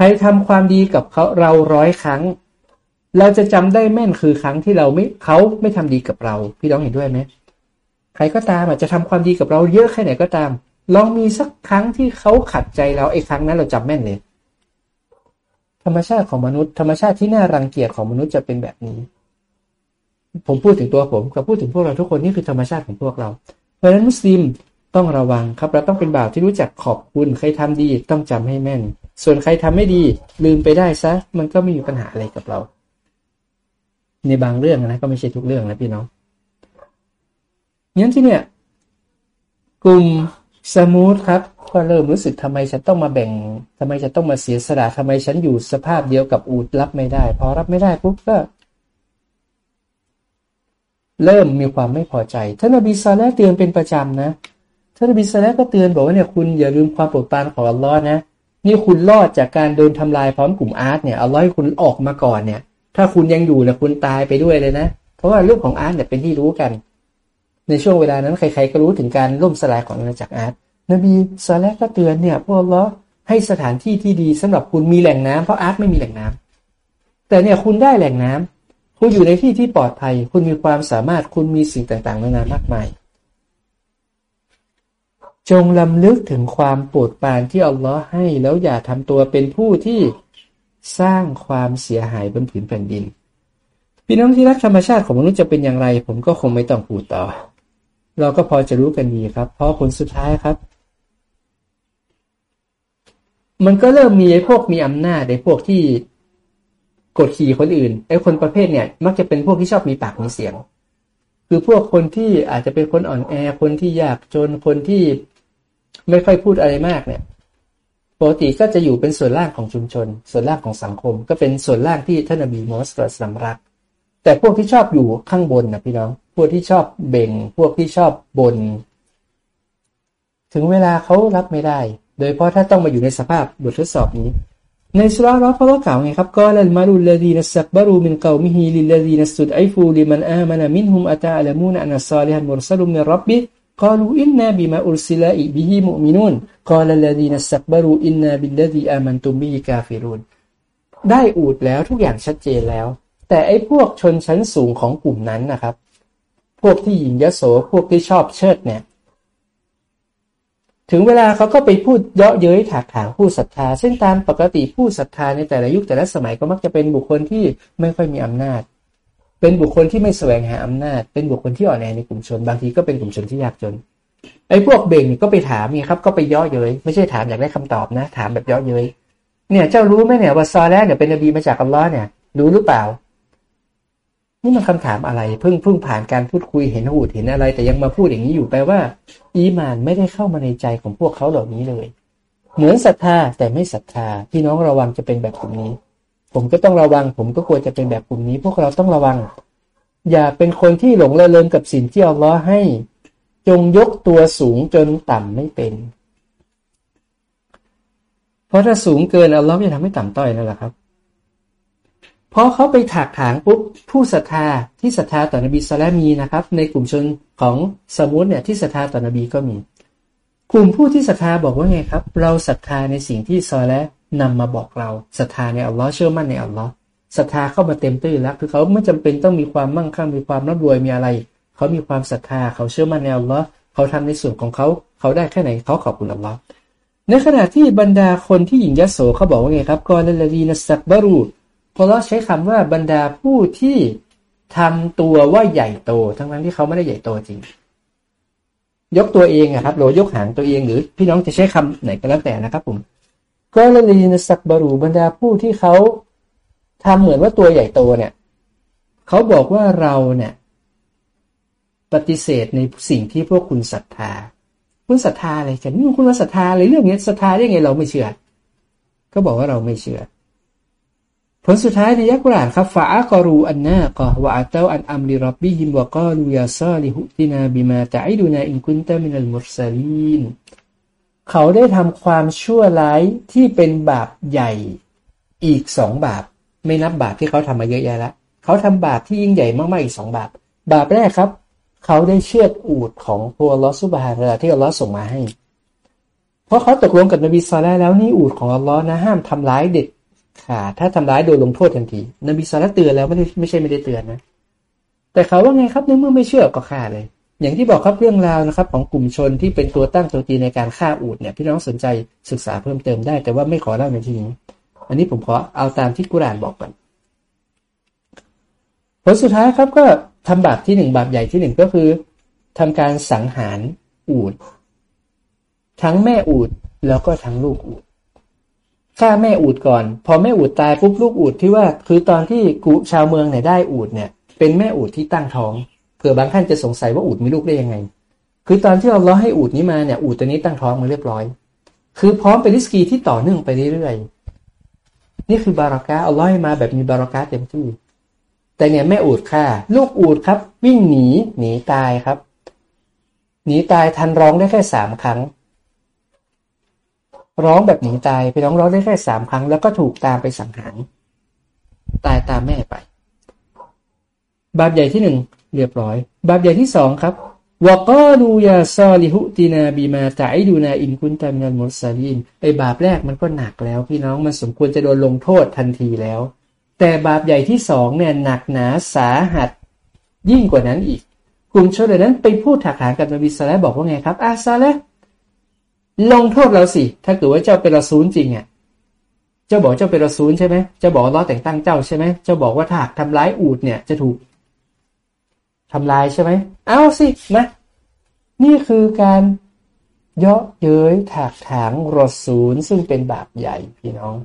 ใครทำความดีกับเขาเราร้อยครั้ง เราจะจำได้แม่นคือครั้งที่เราไม่เขาไม่ทำดีกับเรา พี่น้องเห็นด้วยไหมใครก็ตามอาจจะทำความดีกับเราเยอะแค่ไหนก็ตาม ลองมีสักครั้งที่เขาขัดใจเราไอ้ครั้งนั้นเราจำแม่นเลย ธรรมชาติของมนุษย์ ธรรมชาติที่น่ารังเกียจของมนุษย์จะเป็นแบบนี้ ผมพูดถึงตัวผมกับพูดถึงพวกเราทุกคนนี่คือธรรมชาติของพวกเรา เพราะฉะนั้นมุสลิมต้องระวังครับ เราต้องเป็นบ่าวที่รู้จักขอบคุณใครทำดีต้องจำให้แม่น ส่วนใครทำไม่ดีลืมไปได้ซะ มันก็ไม่มีปัญหาอะไรกับเรา ในบางเรื่องนะก็ไม่ใช่ทุกเรื่องนะพี่น้องงั้นที่เนี่ย กลุ่มษะมูดครับก็เริ่มรู้สึกทำไมฉันต้องมาแบ่งทำไมฉันต้องมาเสียสละทำไมฉันอยู่สภาพเดียวกับอูฐรับไม่ได้ พอรับไม่ได้ปุ๊บก็ เริ่มมีความไม่พอใจท่านนบีซอและฮ์เตือนเป็นประจำนะท่านนบีซอและฮ์ก็เตือนบอกว่าเนี่ยคุณอย่าลืมความโปรดปรานของอัลลอฮ์นะ นี่คุณรอดจากการโดนทำลายพร้อมกลุ่มอาร์ตเนี่ยเอัลลอฮ์ให้คุณออกมาก่อนเนี่ย ถ้าคุณยังอยู่นี่ยคุณตายไปด้วยเลยนะ เพราะว่ารื่องของอาร์ตเนี่ยเป็นที่รู้กัน ในช่วงเวลานั้นใครๆก็รู้ถึงการล่มสลายของอาณาจักรอาร์ตนบีซาเลก็เตือนเนี่ยพวกเราให้สถานที่ที่ดีสำหรับคุณมีแหล่งน้ำเพราะอาร์ตไม่มีแหล่งน้ำแต่เนี่ยคุณได้แหล่งน้ำคุณอยู่ในที่ที่ปลอดภัย คุณมีความสามารถคุณมีสิ่งต่างๆนานามากมาย จงลำลึกถึงความโปรดปรานที่อัลลอฮ์ให้แล้วอย่าทำตัวเป็นผู้ที่สร้างความเสียหายบนผืนแผ่นดิน พี่น้องที่รักธรรมชาติของมนุษย์จะเป็นอย่างไร ผมก็คงไม่ต้องพูดต่อ เราก็พอจะรู้กันดีครับ เพราะผลสุดท้ายครับ มันก็เริ่มมีไอ้พวกมีอำนาจไอ้พวกที่กดขี่คนอื่นไอ้คนประเภทเนี่ย มักจะเป็นพวกที่ชอบมีปากมีเสียง คือพวกคนที่อาจจะเป็นคนอ่อนแอคนที่ยากจนคนที่ ไม่ค่อยพูดอะไรมากเนี่ยปกติก็จะอยู่เป็นส่วนล่างของชุมชน ส่วนล่างของสังคม ก็เป็นส่วนล่างที่ท่านอบีมอสกสัมรัก แต่พวกที่ชอบอยู่ข้างบนนะพี่น้อง พวกที่ชอบเบ่ง พวกที่ชอบบน ถึงเวลาเขารับไม่ได้ โดยเพราะถ้าต้องมาอยู่ในสภาพบททดสอบนี้ ในสุราเราพระกล่าวไงครับก็ลันมารุลลดีนัสบารูมินเกามิฮีลิลลดีนัสุดไอฟูลิมันอามันมินฮุมอัตาอัลมูนอันซาลิฮันมุรสลุมินรับบิ قالوا إنا بما أرسل به مؤمنون قال الذين استكبروا إنا بالذي آمنتم به كافرون ได้อูดแล้วทุกอย่างชัดเจนแล้ว แต่ไอ้พวกชนชั้นสูงของกลุ่มนั้นนะครับ พวกที่หญิงยโสพวกที่ชอบเชิดเนี่ยถึงเวลาเขาก็ไปพูดเยาะเย้ยถากถางผู้ศรัทธา ซึ่งตามปกติผู้ศรัทธาในแต่ละยุคแต่ละสมัยก็มักจะเป็นบุคคลที่ไม่ค่อยมีอำนาจ เป็นบุคคลที่ไม่แสวงหาอำนาจ เป็นบุคคลที่อ่อนแอในกลุ่มชน บางทีก็เป็นกลุ่มชนที่ยากจน ไอ้พวกเบ่งก็ไปถามนี่ครับ ก็ไปยาะเย้ยไม่ใช่ถามอยากได้คำตอบนะ ถามแบบยาะเย้ยเนี่ย เจ้ารู้ไหมเนี่ยว่าซอแลเนี่ยเป็นนบีมาจากอัลลอฮ์เนี่ย รู้หรือเปล่า นี่มันคำถามอะไร เพิ่งเพิ่งผ่านการพูดคุยเห็นหูดเห็นอะไร แต่ยังมาพูดอย่างนี้อยู่แปลว่า อีมานไม่ได้เข้ามาในใจของพวกเขาเหล่านี้เลย เหมือนศรัทธาแต่ไม่ศรัทธาพี่น้องระวังจะเป็นแบบกลุ่มนี้ ผมก็ต้องระวัง ผมก็ควรจะเป็นแบบกลุ่มนี้ พวกเราต้องระวัง อย่าเป็นคนที่หลงละเลงกับสิ่งที่อัลลอฮ์ให้ จงยกตัวสูงจนต่ำไม่เป็น เพราะถ้าสูงเกินอัลลอฮ์จะทำให้ต่ำต้อยนั่นแหละครับเพราะเขาไปถากถางปุ๊บผู้ศรัทธาที่ศรัทธาต่อนบีซาลามีนะครับ ในกลุ่มชนของสมุทเนี่ยที่ศรัทธาต่อนบีก็มี กลุ่มผู้ที่ศรัทธาบอกว่าไงครับ เราศรัทธาในสิ่งที่ซอและ นำมาบอกเราศรัทธาในอัลลอฮ์เชื่อมั่นในอัลลอฮ์ศรัทธาเข้ามาเต็มตื้นแล้ว คือเขาไม่จำเป็นต้องมีความมั่งคั่งมีความร่ำรวยมีอะไร เขามีความศรัทธาเขาเชื่อมั่นในอัลลอฮ์เขาทำในส่วนของเขาเขาได้แค่ไหนเขาขอบคุณอัลลอฮ์ในขณะที่บรรดาคนที่หญิงยโสเขาบอกว่าไงครับกอลลดีนัสักบารูพอเราใช้คำว่าบรรดาผู้ที่ทำตัวว่าใหญ่โต ทั้งนั้นที่เขาไม่ได้ใหญ่โตจริง ยกตัวเองอะครับหรือยกหางตัวเองหรือพี่น้องจะใช้คำไหนก็แล้วแต่นะครับผม ก็ลลีนสักบารูบรรดาผู้ที่เขาทำเหมือนว่าตัวใหญ่โตเนี่ยเขาบอกว่าเราเนี่ย ปฏิเสธในสิ่งที่พวกคุณศรัทธา คุณศรัทธาอะไรกันนี่คุณว่าศรัทธาอะไรเรื่องนี้ศรัทธาได้ไงเราไม่เชื่อ ก็บอกว่าเราไม่เชื่อ ผลสุดท้ายในยักษ์กุรานครับฟาอักรูอันนากะวะอัตเตอันอัมลิรับบิฮิมวะกาลูยาซาลิฮุตินาบิมาตะอิดูนาอินกุนตามินัลมุรซาลีน เขาได้ทำความชั่วร้ายที่เป็นบาปใหญ่อีกสองบาป ไม่นับบาปที่เขาทำมาเยอะแยะแล้วเขาทำบาปที่ยิ่งใหญ่มากๆอีกสองบาป บาปแรกครับ เขาได้เชือดอูดของพวลอสุบฮาระที่อัลลอฮ์ส่งมาให้ เพราะเขาตกลงกับนบีซาลแล้วนี่อูดของอัลลอฮ์นะห้ามทำร้ายเด็กขาดถ้าทำร้ายโดนลงโทษทันที นบีซาลเตือนแล้วไม่ได้ไม่ใช่ไม่ได้เตือนนะ แต่เขาว่าไงครับในเมื่อไม่เชื่อก็ฆ่าเลย อย่างที่บอกครับเรื่องราวนะครับ ของกลุ่มชนที่เป็นตัวตั้งตัวตีในการฆ่าอูดเนี่ยพี่น้องสนใจศึกษาเพิ่มเติมได้ แต่ว่าไม่ขอเล่าในที่นี้ อันนี้ผมขอเอาตามที่กุรานบอกก่อนผลสุดท้ายครับก็ทำบาปที่หนึ่งบาปใหญ่ที่หนึ่งก็คือทำการสังหารอูดทั้งแม่อูดแล้วก็ทั้งลูกอูดฆ่าแม่อูดก่อน พอแม่อูดตายปุ๊บลูกอูดที่ว่า คือตอนที่กูชาวเมืองเนี่ยได้อูดเนี่ย เป็นแม่อูดที่ตั้งท้อง เผื่อบางท่านจะสงสัยว่าอูดมีลูกได้ยังไง คือตอนที่เราล้อให้อูดนี้มาเนี่ยอูดตัวนี้ตั้งท้องมาเรียบร้อย คือพร้อมเป็นริสกีที่ต่อเนื่องไปเรื่อยๆนี่คือบารักะเอาล้อยมาแบบมีบารักะเต็มที่ แต่เนี่ยแม่อูดค่ะ ลูกอูดครับ วิ่งหนีหนีตายครับ หนีตายทันร้องได้แค่สามครั้ง ร้องแบบหนีตายไปร้องร้องได้แค่สามครั้ง แล้วก็ถูกตามไปสังหารตายตามแม่ไป บาปใหญ่ที่หนึ่ง เรียบร้อย บาปใหญ่ที่สองครับวกาลูยาซอลิฮุตินาบีมาตาอิดูนาอินคุนตามินัลมุสลินไอบาปแรกมันก็หนักแล้ว พี่น้องมันสมควรจะโดนลงโทษทันทีแล้ว แต่บาปใหญ่ที่สองเนี่ยหนักหนาสาหัส ยิ่งกว่านั้นอีก กลุ่มชนเหล่านั้นไปพูดถักถางกับนบีซาลบอกว่าไงครับอาซาลลงโทษเราสิ ถ้าเกิดว่าเจ้าเป็นรอซูลจริงอะเจ้าบอกเจ้าเป็นรอซูลใช่ไหมเจ้าบอกล้อแต่งตั้งเจ้าใช่ไหมเจ้าบอกว่าถ้าทำร้ายอูดเนี่ยจะถูก ทำลายใช่ไหม เอาสินะ นี่คือการเยาะเย้ยถากถางรอซูลซึ่งเป็นบาปใหญ่พี่น้อง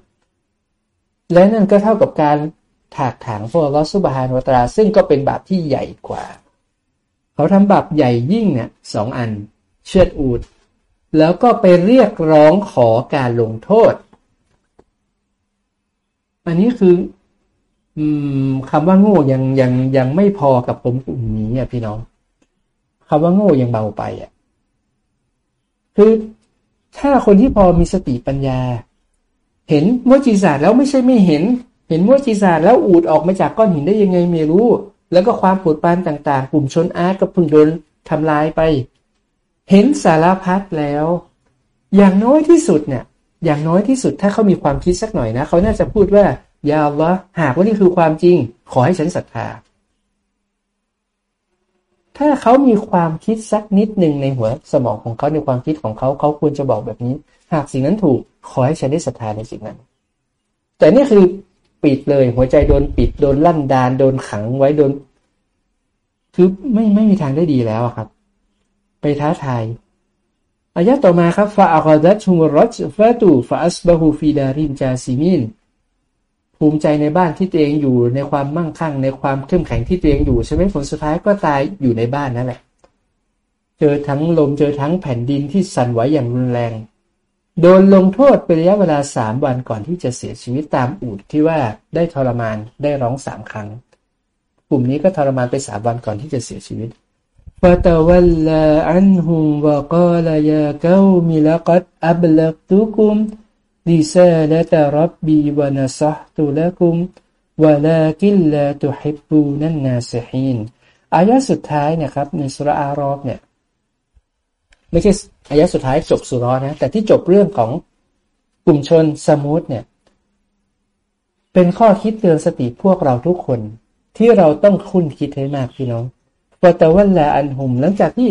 และนั่นก็เท่ากับการถากถางพวกลอสุบฮานวตรา ซึ่งก็เป็นบาปที่ใหญ่กว่า เขาทำบาปใหญ่ยิ่งเนี่ยสองอัน เชือดอูด แล้วก็ไปเรียกร้องขอการลงโทษ อันนี้คือ อคำว่าโง่ยังยังยังไม่พอกับผมกลุ่มนี้อะพี่น้องคำว่าโง่ยังเบาไปอะ คือถ้าคนที่พอมีสติปัญญา เห็นมวจิศาสตร์แล้วไม่ใช่ไม่เห็น เห็นมวจิศาสตร์แล้วอูดออกมาจากก้อนหินได้ยังไงไม่รู้ แล้วก็ความปวดปานต่างๆ กลุ่มชนอาร์ตก็พึ่งโดนทำลายไป เห็นสารพัดแล้ว อย่างน้อยที่สุดเนี่ย อย่างน้อยที่สุดถ้าเขามีความคิดสักหน่อยนะเขาน่าจะพูดว่า ยาลลอฮ์หากว่านี่คือความจริง ขอให้ฉันศรัทธา ถ้าเขามีความคิดสักนิดหนึ่งในหัวสมองของเขาในความคิดของเขาเขาควรจะบอกแบบนี้ หากสิ่งนั้นถูก ขอให้ฉันได้ศรัทธาในสิ่งนั้น แต่นี่คือปิดเลย หัวใจโดนปิดโดนลั่นดานโดนขังไว้โดน คือไม่ไม่มีทางได้ดีแล้วครับ ไปท้าทายอายะต่อมาครับฟาอัลดัตชุมรจฟาตูฟาอัสบาฮูฟีดารินจาซิมิน ภูมิใจในบ้านที่ตัวเองอยู่ในความมั่งคั่งในความเข้มแข็งที่ตัวเองอยู่ใช่ไหมผลสุดท้ายก็ตายอยู่ในบ้านนั่นแหละ เจอทั้งลมเจอทั้งแผ่นดินที่สั่นไหวอย่างรุนแรง โดนลงโทษเป็นระยะเวลาสามวันก่อนที่จะเสียชีวิตตามอูดที่ว่าได้ทรมานได้ร้องสามครั้ง กลุ่มนี้ก็ทรมานไปสามวันก่อนที่จะเสียชีวิต فتولى عنهم وقال يا قوم لقد أبلغتكم رسالة ربي ونصحت لكم ولكن لا تحبون الناصحين อายะสุดท้ายเนี่ยครับในสุรอารอบเนี่ยไม่ใช่อายะสุดท้ายจบสุรอนะแต่ที่จบเรื่องของกลุ่มชนสมูทเนี่ยเป็นข้อคิดเตือนสติพวกเราทุกคน ที่เราต้องคุ้นคิดให้มากพี่น้องวตวันละอันหุมหลังจากที่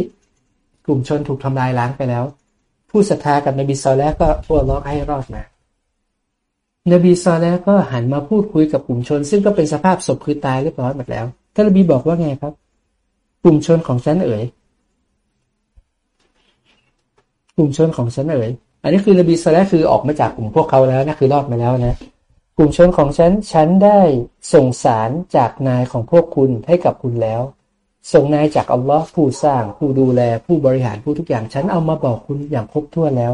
กลุ่มชนถูกทำลายล้างไปแล้ว ผู้ศรัทธากับนบีซอและฮ์ก็พระองค์อัลลอฮ์ให้รอดมานบีซอและฮ์ก็หันมาพูดคุยกับกลุ่มชน ซึ่งก็เป็นสภาพศพคือตายเรียบร้อยหมดแล้วท่านนบีบอกว่าไงครับ กลุ่มชนของฉันเอ๋ยกลุ่มชนของฉันเอ๋ยอันนี้คือนบีซอลแล้วคือออกมาจากกลุ่มพวกเขาแล้วนะคือรอดมาแล้วนะกลุ่มชนของฉันฉันได้ส่งสารจากนายของพวกคุณให้กับคุณแล้ว ส่งนายจากอัลลอฮ์ผู้สร้างผู้ดูแลผู้บริหารผู้ทุกอย่าง ฉันเอามาบอกคุณอย่างครบถ้วนแล้ว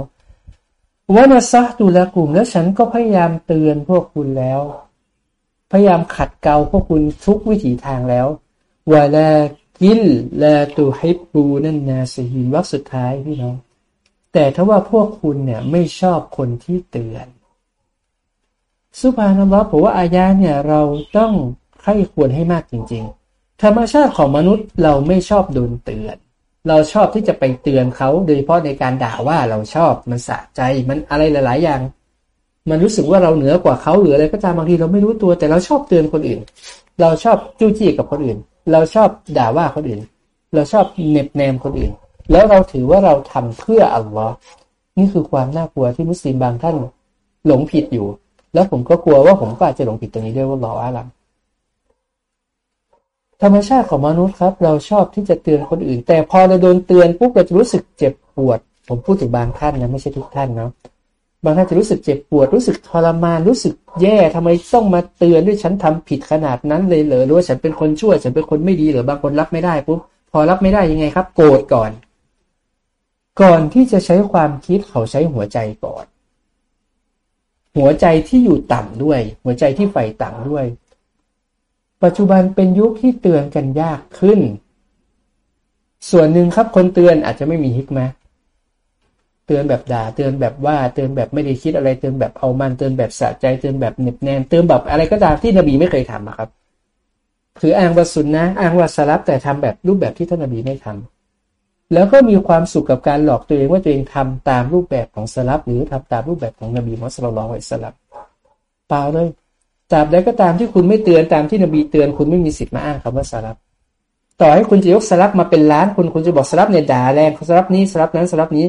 ว่านาซะดูแลกลุ่มแล้วฉันก็พยายามเตือนพวกคุณแล้ว พยายามขัดเกลาพวกคุณทุกวิถีทางแล้ววาลากิลลาตูฮิบบูนั่นนาสิหินวักสุดท้ายพี่น้องแต่ถ้าว่าพวกคุณเนี่ยไม่ชอบคนที่เตือนสุภานัลลอฮ์ผมว่าอายาเนี่ยเราต้องใคร่ควรให้มากจริง ๆ ธรรมชาติของมนุษย์เราไม่ชอบโดนเตือน เราชอบที่จะไปเตือนเขาโดยเฉพาะในการด่าว่าเราชอบมันสะใจมันอะไรหลาย ๆ อย่าง มันรู้สึกว่าเราเหนือกว่าเขาหรืออะไรก็ตามบางทีเราไม่รู้ตัวแต่เราชอบเตือนคนอื่น เราชอบจู้จี้กับคนอื่น เราชอบด่าว่าคนอื่น เราชอบเน็บแนมคนอื่น แล้วเราถือว่าเราทำเพื่ออัลลอฮ์นี่คือความน่ากลัวที่มุสลิมบางท่านหลงผิดอยู่ แล้วผมก็กลัวว่าผมก็อาจจะหลงผิดตรงนี้ด้วยว่าลออาลัม ธรรมชาติของมนุษย์ครับ เราชอบที่จะเตือนคนอื่น แต่พอเราโดนเตือนปุ๊บเราจะรู้สึกเจ็บปวด ผมพูดถึงบางท่านนะไม่ใช่ทุกท่านเนาะบางท่านจะรู้สึกเจ็บปวด รู้สึกทรมานรู้สึกแย่ทำไมต้องมาเตือนด้วยฉันทำผิดขนาดนั้นเลยเหรอหรือว่าฉันเป็นคนชั่วฉันเป็นคนไม่ดีหรือบางคนรับไม่ได้ปุ๊บพอรับไม่ได้ยังไงครับ โกรธก่อน ก่อนที่จะใช้ความคิดเขาใช้หัวใจก่อน หัวใจที่อยู่ต่ำด้วย หัวใจที่ใฝ่ต่ำด้วย ปัจจุบันเป็นยุคที่เตือนกันยากขึ้น ส่วนหนึ่งครับคนเตือนอาจจะไม่มีฮิกมาเตือนแบบด่าเตือนแบบว่าเตือนแบบไม่ได้คิดอะไรเตือนแบบเอามันเตือนแบบสะใจเตือนแบบเน็บแนนเตือนแบบอะไรก็ตามที่นบีไม่เคยทำครับคืออ้างว่าสุนนะอ้างว่าสลับแต่ทำแบบรูปแบบที่ท่านนบีไม่ทำแล้วก็มีความสุขกับการหลอกตัวเองว่าตัวเองทำตามรูปแบบของสลับหรือทำตามรูปแบบของนบีมุสลิมลอไวสลับเปล่าเลย ตราบใดก็ตามที่คุณไม่เตือนตามที่นบีเตือนคุณไม่มีสิทธิ์มาอ้างคำว่าสลับ ต่อให้คุณจะยกสลับมาเป็นล้านคุณคุณจะบอกสลับเนี่ยด่าแรงสลับนี้สลับนั้นสลับนี้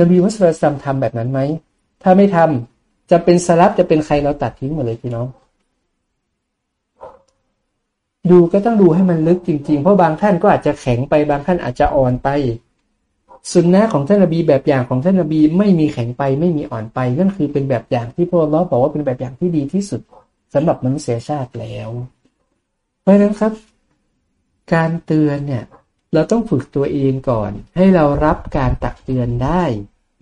นบีมุสลิมทำแบบนั้นไหมถ้าไม่ทำจะเป็นสลับจะเป็นใครเราตัดทิ้งหมดเลยพี่น้อง ดูก็ต้องดูให้มันลึกจริง ๆ เพราะบางท่านก็อาจจะแข็งไปบางท่านอาจจะอ่อนไปสุนนะของท่านนบีแบบอย่างของท่านนบีไม่มีแข็งไปไม่มีอ่อนไปนั่นคือเป็นแบบอย่างที่พวกเราบอกว่าเป็นแบบอย่างที่ดีที่สุด สำหรับมนุษยชาติแล้ว เพราะนั้นครับ การเตือนเนี่ย เราต้องฝึกตัวเองก่อน ให้เรารับการตักเตือนได้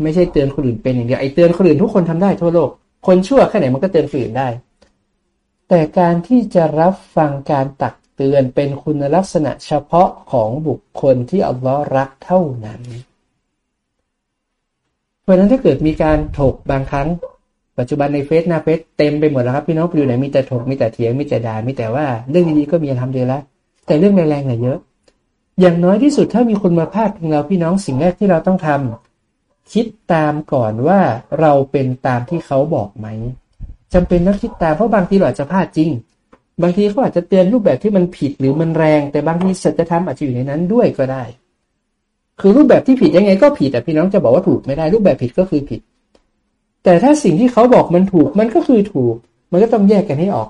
ไม่ใช่เตือนคนอื่นเป็นอย่างเดียวไอ้เตือนคนอื่นทุกคนทำได้ทั่วโลก คนชั่วแค่ไหนมันก็เตือนคนอื่นได้ แต่การที่จะรับฟังการตักเตือนเป็นคุณลักษณะเฉพาะของบุคคลที่อัลลอฮ์รักเท่านั้น เพราะนั้นถ้าเกิดมีการถกบางครั้ง ปัจจุบันในเฟซหน้าเฟซเต็มไปหมดแล้วครับพี่น้องไปดูไหนมีแต่ถกมีแต่เถียงมีแต่ด่ามีแต่ว่าเรื่องดีๆก็มีทำเดียวล้วแต่เรื่องแรงๆเนี่ยเยอะ อย่างน้อยที่สุดถ้ามีคนมาพาดถึงเราพี่น้องสิ่งแรกที่เราต้องทำคิดตามก่อนว่าเราเป็นตามที่เขาบอกไหมจำเป็นต้องคิดตามเพราะบางทีเราอาจจะพลาดจริง บางทีเขาอาจจะเตือนรูปแบบที่มันผิดหรือมันแรง แต่บางทีสัจธรรมอาจจะอยู่ในนั้นด้วยก็ได้ คือรูปแบบที่ผิดยังไงก็ผิดแต่พี่น้องจะบอกว่าถูกไม่ได้รูปแบบผิดก็คือผิด แต่ถ้าสิ่งที่เขาบอกมันถูกมันก็คือถูก มันก็ต้องแยกกันให้ออก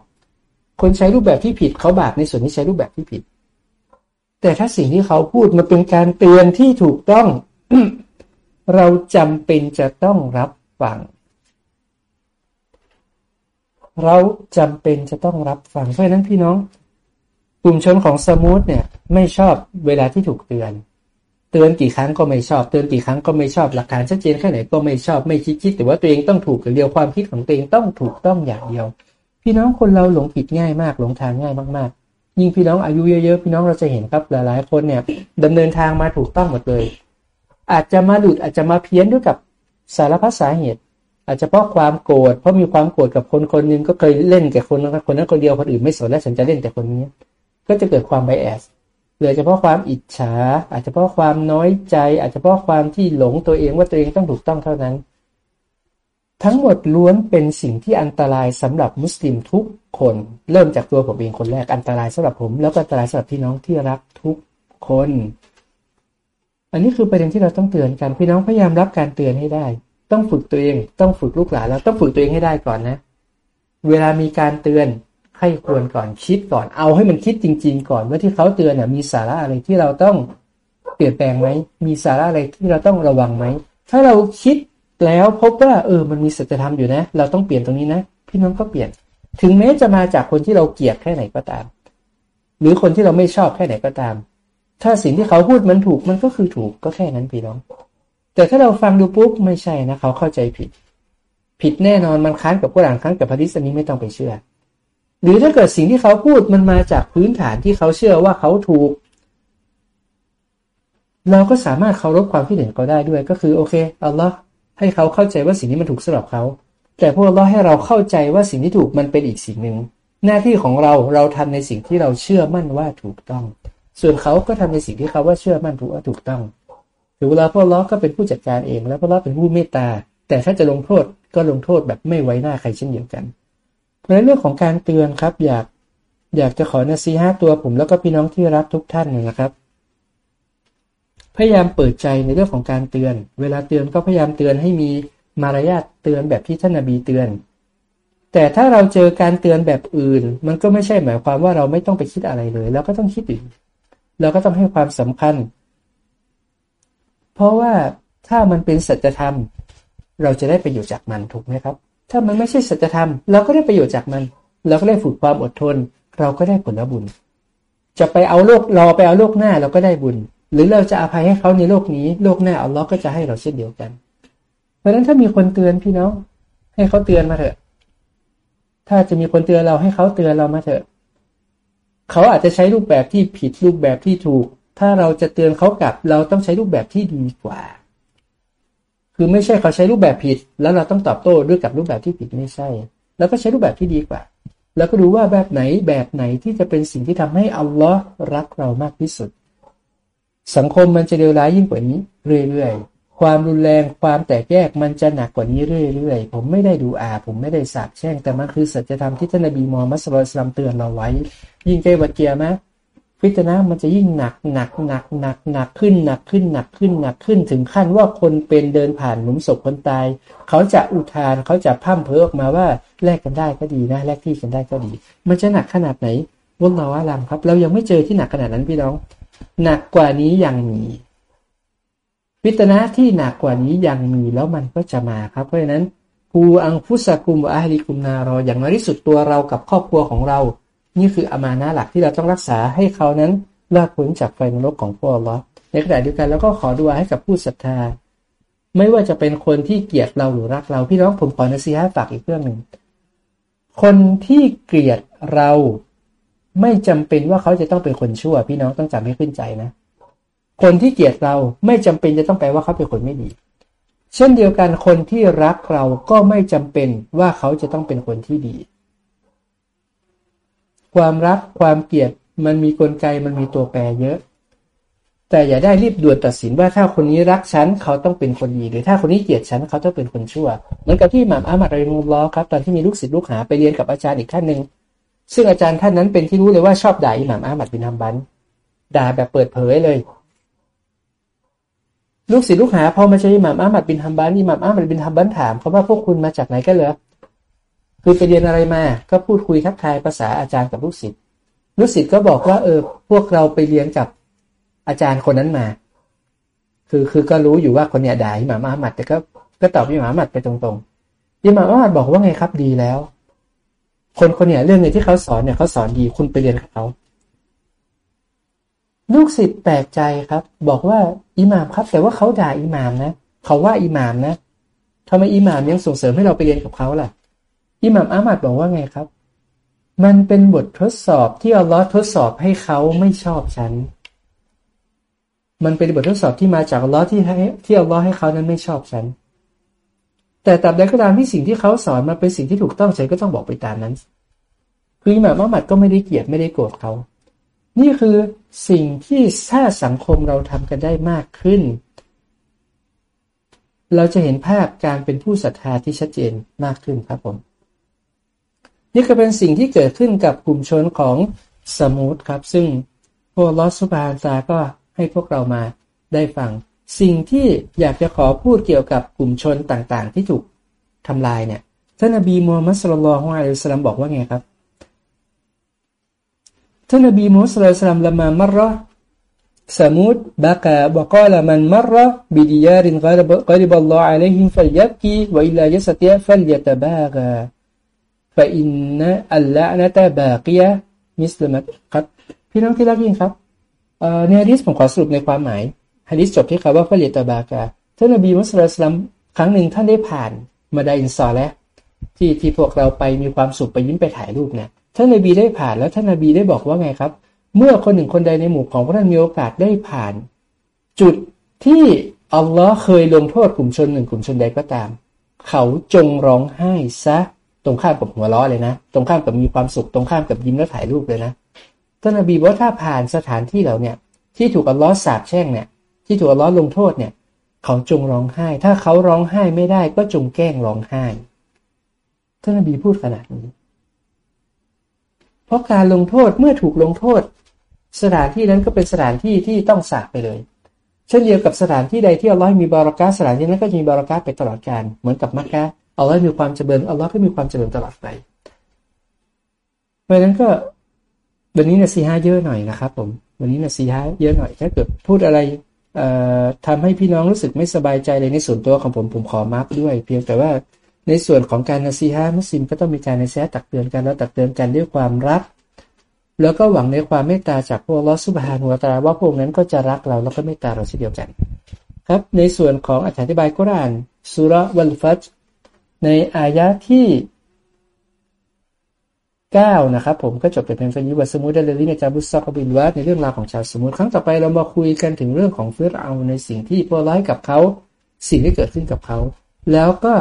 คนใช้รูปแบบที่ผิดเขาบาปในส่วนที่ใช้รูปแบบที่ผิด แต่ถ้าสิ่งที่เขาพูดมันเป็นการเตือนที่ถูกต้อง เราจำเป็นจะต้องรับฟัง เราจำเป็นจะต้องรับฟังเพราะนั้นพี่น้อง กลุ่มชนของษะมูดเนี่ย ไม่ชอบเวลาที่ถูกเตือน เตือนกี่ครั้งก็ไม่ชอบเตือนกี่ครั้งก็ไม่ชอบหลักฐานชัดเจนแค่ไหนก็ไม่ชอบไม่คิดคิดแต่ว่าตัวเองต้องถูกอย่างเดียวความคิดของตัวเองต้องถูกต้องอย่างเดียว พี่น้องคนเราหลงผิดง่ายมากหลงทางง่ายมากๆ ยิ่งพี่น้องอายุเยอะๆพี่น้องเราจะเห็นครับหลายๆคนเนี่ยดำเนินทางมาถูกต้องหมดเลย อาจจะมาหลุดอาจจะมาเพี้ยนด้วยกับสารพัดสาเหตุ อาจจะเพราะความโกรธเพราะมีความโกรธกับคนคนนึงก็เคยเล่นกับคนนั้นคนนั้นคนเดียวคนอื่นไม่สนแล้วฉันจะเล่นแต่คนนี้ ก็จะเกิดความไบแอส หรือเฉพาะความอิจฉา อาจจะเพราะความน้อยใจ อาจจะเพราะความที่หลงตัวเองว่าตัวเองต้องถูกต้องเท่านั้น ทั้งหมดล้วนเป็นสิ่งที่อันตรายสำหรับมุสลิมทุกคน เริ่มจากตัวผมเองคนแรกอันตรายสำหรับผม แล้วก็อันตรายสำหรับพี่น้องที่รักทุกคน อันนี้คือประเด็นที่เราต้องเตือนกันพี่น้องพยายามรับการเตือนให้ได้ ต้องฝึกตัวเอง ต้องฝึกลูกหลานแล้วต้องฝึกตัวเองให้ได้ก่อนนะ เวลามีการเตือน ให้ควรก่อนคิดก่อนเอาให้มันคิดจริง ๆ ก่อนว่าที่เขาเตือนเนี่ยมีสาระอะไรที่เราต้องเปลี่ยนแปลงไหมมีสาระอะไรที่เราต้องระวังไหมถ้าเราคิดแล้วพบว่าเออมันมีสัจธรรมอยู่นะ เราต้องเปลี่ยนตรงนี้นะ พี่น้องก็เปลี่ยน ถึงแม้จะมาจากคนที่เราเกลียดแค่ไหนก็ตาม หรือคนที่เราไม่ชอบแค่ไหนก็ตาม ถ้าสิ่งที่เขาพูดมันถูกมันก็คือถูกก็แค่นั้นพี่น้อง แต่ถ้าเราฟังดูปุ๊บไม่ใช่นะเขาเข้าใจผิด ผิดแน่นอนมันค้านกับกุรานค้านกับพระดิษอันนี้ไม่ต้องไปเชื่อ หรือถ้าเกิดสิ่งที่เขาพูดมันมาจากพื้นฐานที่เขาเชื่อว่าเขาถูก เราก็สามารถเคารพความคิดเห็นเขาได้ด้วยก็คือโอเคอัลลอฮ์ให้เขาเข้าใจว่าสิ่งนี้มันถูกสำหรับเขา แต่พวกเราให้เราเข้าใจว่าสิ่งที่ถูกมันเป็นอีกสิ่งหนึ่งหน้าที่ของเราเราทำในสิ่งที่เราเชื่อมั่นว่าถูกต้อง ส่วนเขาก็ทำในสิ่งที่เขาว่าเชื่อมั่นถูกว่าถูกต้องถึงเวลาพ่อล้อก็เป็นผู้จัดการเอง แล้วพ่อล้อเป็นผู้เมตตา แต่ถ้าจะลงโทษก็ลงโทษแบบไม่ไว้หน้าใครเช่นเดียวกัน เพราะฉะนั้นเรื่องของการเตือนครับ อยากอยากจะขอนาซีฮะตัวผมแล้วก็พี่น้องที่รักทุกท่านนะครับ พยายามเปิดใจในเรื่องของการเตือน เวลาเตือนก็พยายามเตือนให้มีมารยาทเตือนแบบที่ท่านนบีเตือน แต่ถ้าเราเจอการเตือนแบบอื่น มันก็ไม่ใช่หมายความว่าเราไม่ต้องไปคิดอะไรเลยเราก็ต้องคิดอีกเราก็ต้องให้ความสำคัญ เพราะว่าถ้ามันเป็นสัจธรรม เราจะได้ประโยชน์จากมันถูกไหมครับ ถ้ามันไม่ใช่สัจธรรม เราก็ได้ประโยชน์จากมัน เราก็ได้ฝึกความอดทน เราก็ได้ผลบุญ จะไปเอาโลกรอไปเอาโลกหน้าเราก็ได้บุญ หรือเราจะอภัยให้เขาในโลกนี้ โลกหน้าอัลลอฮ์ก็จะให้เราเช่นเดียวกัน เพราะฉะนั้นถ้ามีคนเตือนพี่น้องให้เขาเตือนมาเถอะ ถ้าจะมีคนเตือนเราให้เขาเตือนเรามาเถอะ เขาอาจจะใช้รูปแบบที่ผิดรูปแบบที่ถูก ถ้าเราจะเตือนเขากลับ เราต้องใช้รูปแบบที่ดีกว่า คือไม่ใช่เขาใช้รูปแบบผิด แล้วเราต้องตอบโต้ด้วยกับรูปแบบที่ผิดไม่ใช่ แล้วก็ใช้รูปแบบที่ดีกว่า แล้วก็ดูว่าแบบไหนแบบไหนที่จะเป็นสิ่งที่ทำให้อัลลอฮ์รักเรามากที่สุด สังคมมันจะเลวร้ายยิ่งกว่านี้เรื่อยๆ ความรุนแรงความแตกแยกมันจะหนักกว่านี้เรื่อยๆ ผมไม่ได้ดูอา ผมไม่ได้สาบแช่ง แต่มันคือสัจธรรมที่ท่านนบีมูฮัมมัดสุลตัมเตือนเราไว้ ยิ่งใจวัดเกียร์มะ ฟิตนะมันจะยิ่งหนักหนักหนักหนักหนักขึ้นหนักขึ้นหนักขึ้นหนักขึ้นถึงขั้นว่าคนเป็นเดินผ่านหลุมศพคนตาย เขาจะอุทานเขาจะพั่มเพ้อออกมาว่าแลกกันได้ก็ดีนะแลกที่กันได้ก็ดี มันจะหนักขนาดไหนวนเราว่าลำครับ เรายังไม่เจอที่หนักขนาดนั้นพี่น้อง หนักกว่านี้ยังมีฟิตนะที่หนักกว่านี้ยังมีแล้วมันก็จะมาครับ เพราะฉะนั้นกูอังฟุสกุมอาฮลิกุมนารออย่างน้อยที่สุดตัวเรากับครอบครัวของเรา นี่คืออามานะหลักที่เราต้องรักษาให้เขานั้นลาพ้นจากไฟนรกของพวกเราในขณะเดียวกันแล้วก็ขอดูอาให้กับผู้ศรัทธา ไม่ว่าจะเป็นคนที่เกลียดเราหรือรักเราพี่น้องผมขอนะซีฮะฝากอีกเรื่องหนึ่งคนที่เกลียดเราไม่จำเป็นว่าเขาจะต้องเป็นคนชั่ว พี่น้องต้องจำให้ขึ้นใจนะ คนที่เกลียดเราไม่จำเป็นจะต้องแปลว่าเขาเป็นคนไม่ดี เช่นเดียวกันคนที่รักเราก็ไม่จำเป็นว่าเขาจะต้องเป็นคนที่ดี ความรักความเกลียดมันมีกลไกมันมีตัวแปรเยอะ แต่อย่าได้รีบด่วนตัดสินว่าถ้าคนนี้รักฉันเขาต้องเป็นคนดีหรือถ้าคนนี้เกลียดฉันเขาต้องเป็นคนชั่วเหมือนกับที่หม่ามอามัดไรมุลลอครับตอนที่มีลูกศิษย์ลูกหาไปเรียนกับอาจารย์อีกท่านหนึ่งซึ่งอาจารย์ท่านนั้นเป็นที่รู้เลยว่าชอบด่าอิหม่ามอามัดบินฮัมบันด่าแบบเปิดเผยเลย ลูกศิษย์ลูกหาพอมาเจออิหม่ามอามัดบินฮัมบันอิหม่ามอามัดบินฮัมบันถามเขาว่าพวกคุณมาจากไหนกันเหรอ คือไปเรียนอะไรมาก็พูดคุยทักทายภาษาอาจารย์กับลูกศิษย์ลูกศิษย์ก็บอกว่า เออ พวกเราไปเรียนกับอาจารย์คนนั้นมา คือคือก็รู้อยู่ว่าคนเนี้ยด่าอิหม่ามอามัดแต่ก็ก็ตอบอิหม่ามอามัดไปตรงๆอิหม่ามอามัดบอกว่าไงครับดีแล้ว คนคนเนี่ยเรื่องในที่เขาสอนเนี่ยเขาสอนดีคุณไปเรียนกับเขาลูกศิษย์แปลกใจครับ บอกว่าอิหม่ามครับ แต่ว่าเขาด่าอิหม่ามนะเขาว่าอิหม่ามนะทำไมอิหม่ามยังส่งเสริมให้เราไปเรียนกับเขาล่ะ อิหม่ามอามัดบอกว่าไงครับ มันเป็นบททดสอบที่อัลลอฮ์ทดสอบให้เขาไม่ชอบฉัน มันเป็นบททดสอบที่มาจากอัลลอฮ์ที่ให้ที่อัลลอฮ์ให้เขานั้นไม่ชอบฉัน แต่ตาบใดก็ตามที่สิ่งที่เขาสอนมาเป็นสิ่งที่ถูกต้องฉันก็ต้องบอกไปตามนั้น คืออิหม่ามอามัดก็ไม่ได้เกลียดไม่ได้โกรธเขา นี่คือสิ่งที่ถ้าสังคมเราทำกันได้มากขึ้นเราจะเห็นภาพการเป็นผู้ศรัทธาที่ชัดเจนมากขึ้นครับผม นี่ก็เป็นสิ่งที่เกิดขึ้นกับกลุ่มชนของสมุทครับ ซึ่งพวกลอสซูบานตาก็ให้พวกเรามาได้ฟัง สิ่งที่อยากจะขอพูดเกี่ยวกับกลุ่มชนต่างๆ ที่ถูกทำลายเนี่ยท่านอบีมูฮัมมัดสุลลัลฮุอะลัยฮิสลามบอกว่าไงครับท่านอบีมูฮัมมัดสุลลัลฮุอะลัยฮิสลามละมามรอสมุดบากะบอกว่าละมันมรอบิดยารินกริบัลลอฮ์อะลัยฮิมฟัลยับกีวอิลายัสติยฟัลยตบากะ فإن اللعنة باقية مثل ما قد พี่น้องที่รักยิ่งครับในฮะดิษผมขอสรุปในความหมายฮะดิษจบที่คำว่าฟาเลตบากาท่านนบีมุสลิมครั้งหนึ่งท่านได้ผ่านมาดาอินซอแล้วที่ที่พวกเราไปมีความสุขไปยิ้มไปถ่ายรูปเนี่ยท่านนบีได้ผ่านแล้วท่านนบีได้บอกว่าไงครับเมื่อคนหนึ่งคนใดในหมู่ของพระท่านมีโอกาสได้ผ่าน จุดที่อัลลอฮ์เคยลงโทษกลุ่มชนหนึ่งกลุ่มชนใดก็ตาม เขาจงร้องไห้ซะ ตรงข้ามกับหัวล้อเลยนะ ตรงข้ามกับมีความสุข ตรงข้ามกับยิ้มและถ่ายรูปเลยนะท่านอบีว่าถ้าผ่านสถานที่เหล่าเนี่ย ที่ถูกอัลลอฮ์สาปแช่งเนี่ย ที่ถูกอัลลอฮ์ลงโทษเนี่ย เขาจงร้องไห้ ถ้าเขาร้องไห้ไม่ได้ก็จงแกล้งร้องไห้ท่านอบีพูดขนาดนี้ เพราะการลงโทษเมื่อถูกลงโทษ สถานที่นั้นก็เป็นสถานที่ที่ต้องสาบไปเลยเช่นเดียวกับสถานที่ใดที่อัลลอฮ์มีบารักาสถานที่นั้นก็จะมีบารักาไปตลอดกาลเหมือนกับมักกะ อัลลอฮ์มีความเจริญอัลลอฮ์ก็มีความเจริญตลอดไป เพราะนั้นก็วันนี้นะซีฮาเยอะหน่อยนะครับ ผม วันนี้นะซีฮาเยอะหน่อยถ้าเกิดพูดอะไรทำให้พี่น้องรู้สึกไม่สบายใจเลยในส่วนตัวของผมผมขอมาร์กด้วย เพียงแต่ว่าในส่วนของการนาซีฮามุสลิมก็ต้องมีการในแซตักเตือนกันแล้วตักเตือนกันด้วยความรัก แล้วก็หวังในความเมตตาจากพวกลอสุบฮานุวตาว่าพวกนั้นก็จะรักเราแล้วก็เมตตาเราเช่นเดียวกัน ครับในส่วนของอธิบายกุรานสุรวัลฟัต ในอายะที่9นะครับผมก็จบไปเป็นฟันยุวัสมุดเดลิในจาบุสซอกบินวัดในเรื่องราวของชาวสมุทรครั้งต่อไปเรามาคุยกันถึงเรื่องของฟิรเอาในสิ่งที่พวร้ายกับเขาสิ่งที่เกิดขึ้นกับเขา แล้วก็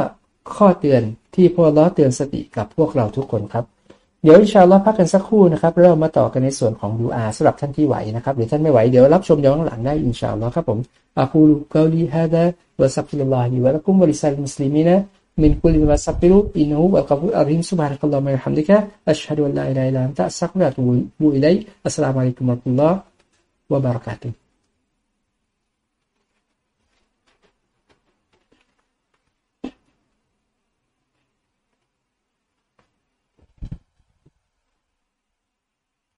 ข้อเตือนที่พวกล้อเตือนสติกับพวกเราทุกคนครับ เดี๋ยวอิชาลอพักกันสักครู่นะครับเรามาต่อกันในส่วนของดูอาสำหรับท่านที่ไหวนะครับหรือท่านไม่ไหวเดี๋ยวรับชมย้อนหลังได้อินชาอัลลอฮ์ครับผมอาคูลุกาลีฮะดะวะสักฟิลลาฮิวะลักุมวะลิซัลมุสลิมีนะ มินคุลิมาสักฟิรุอินูวะกับอาริมสุบฮาน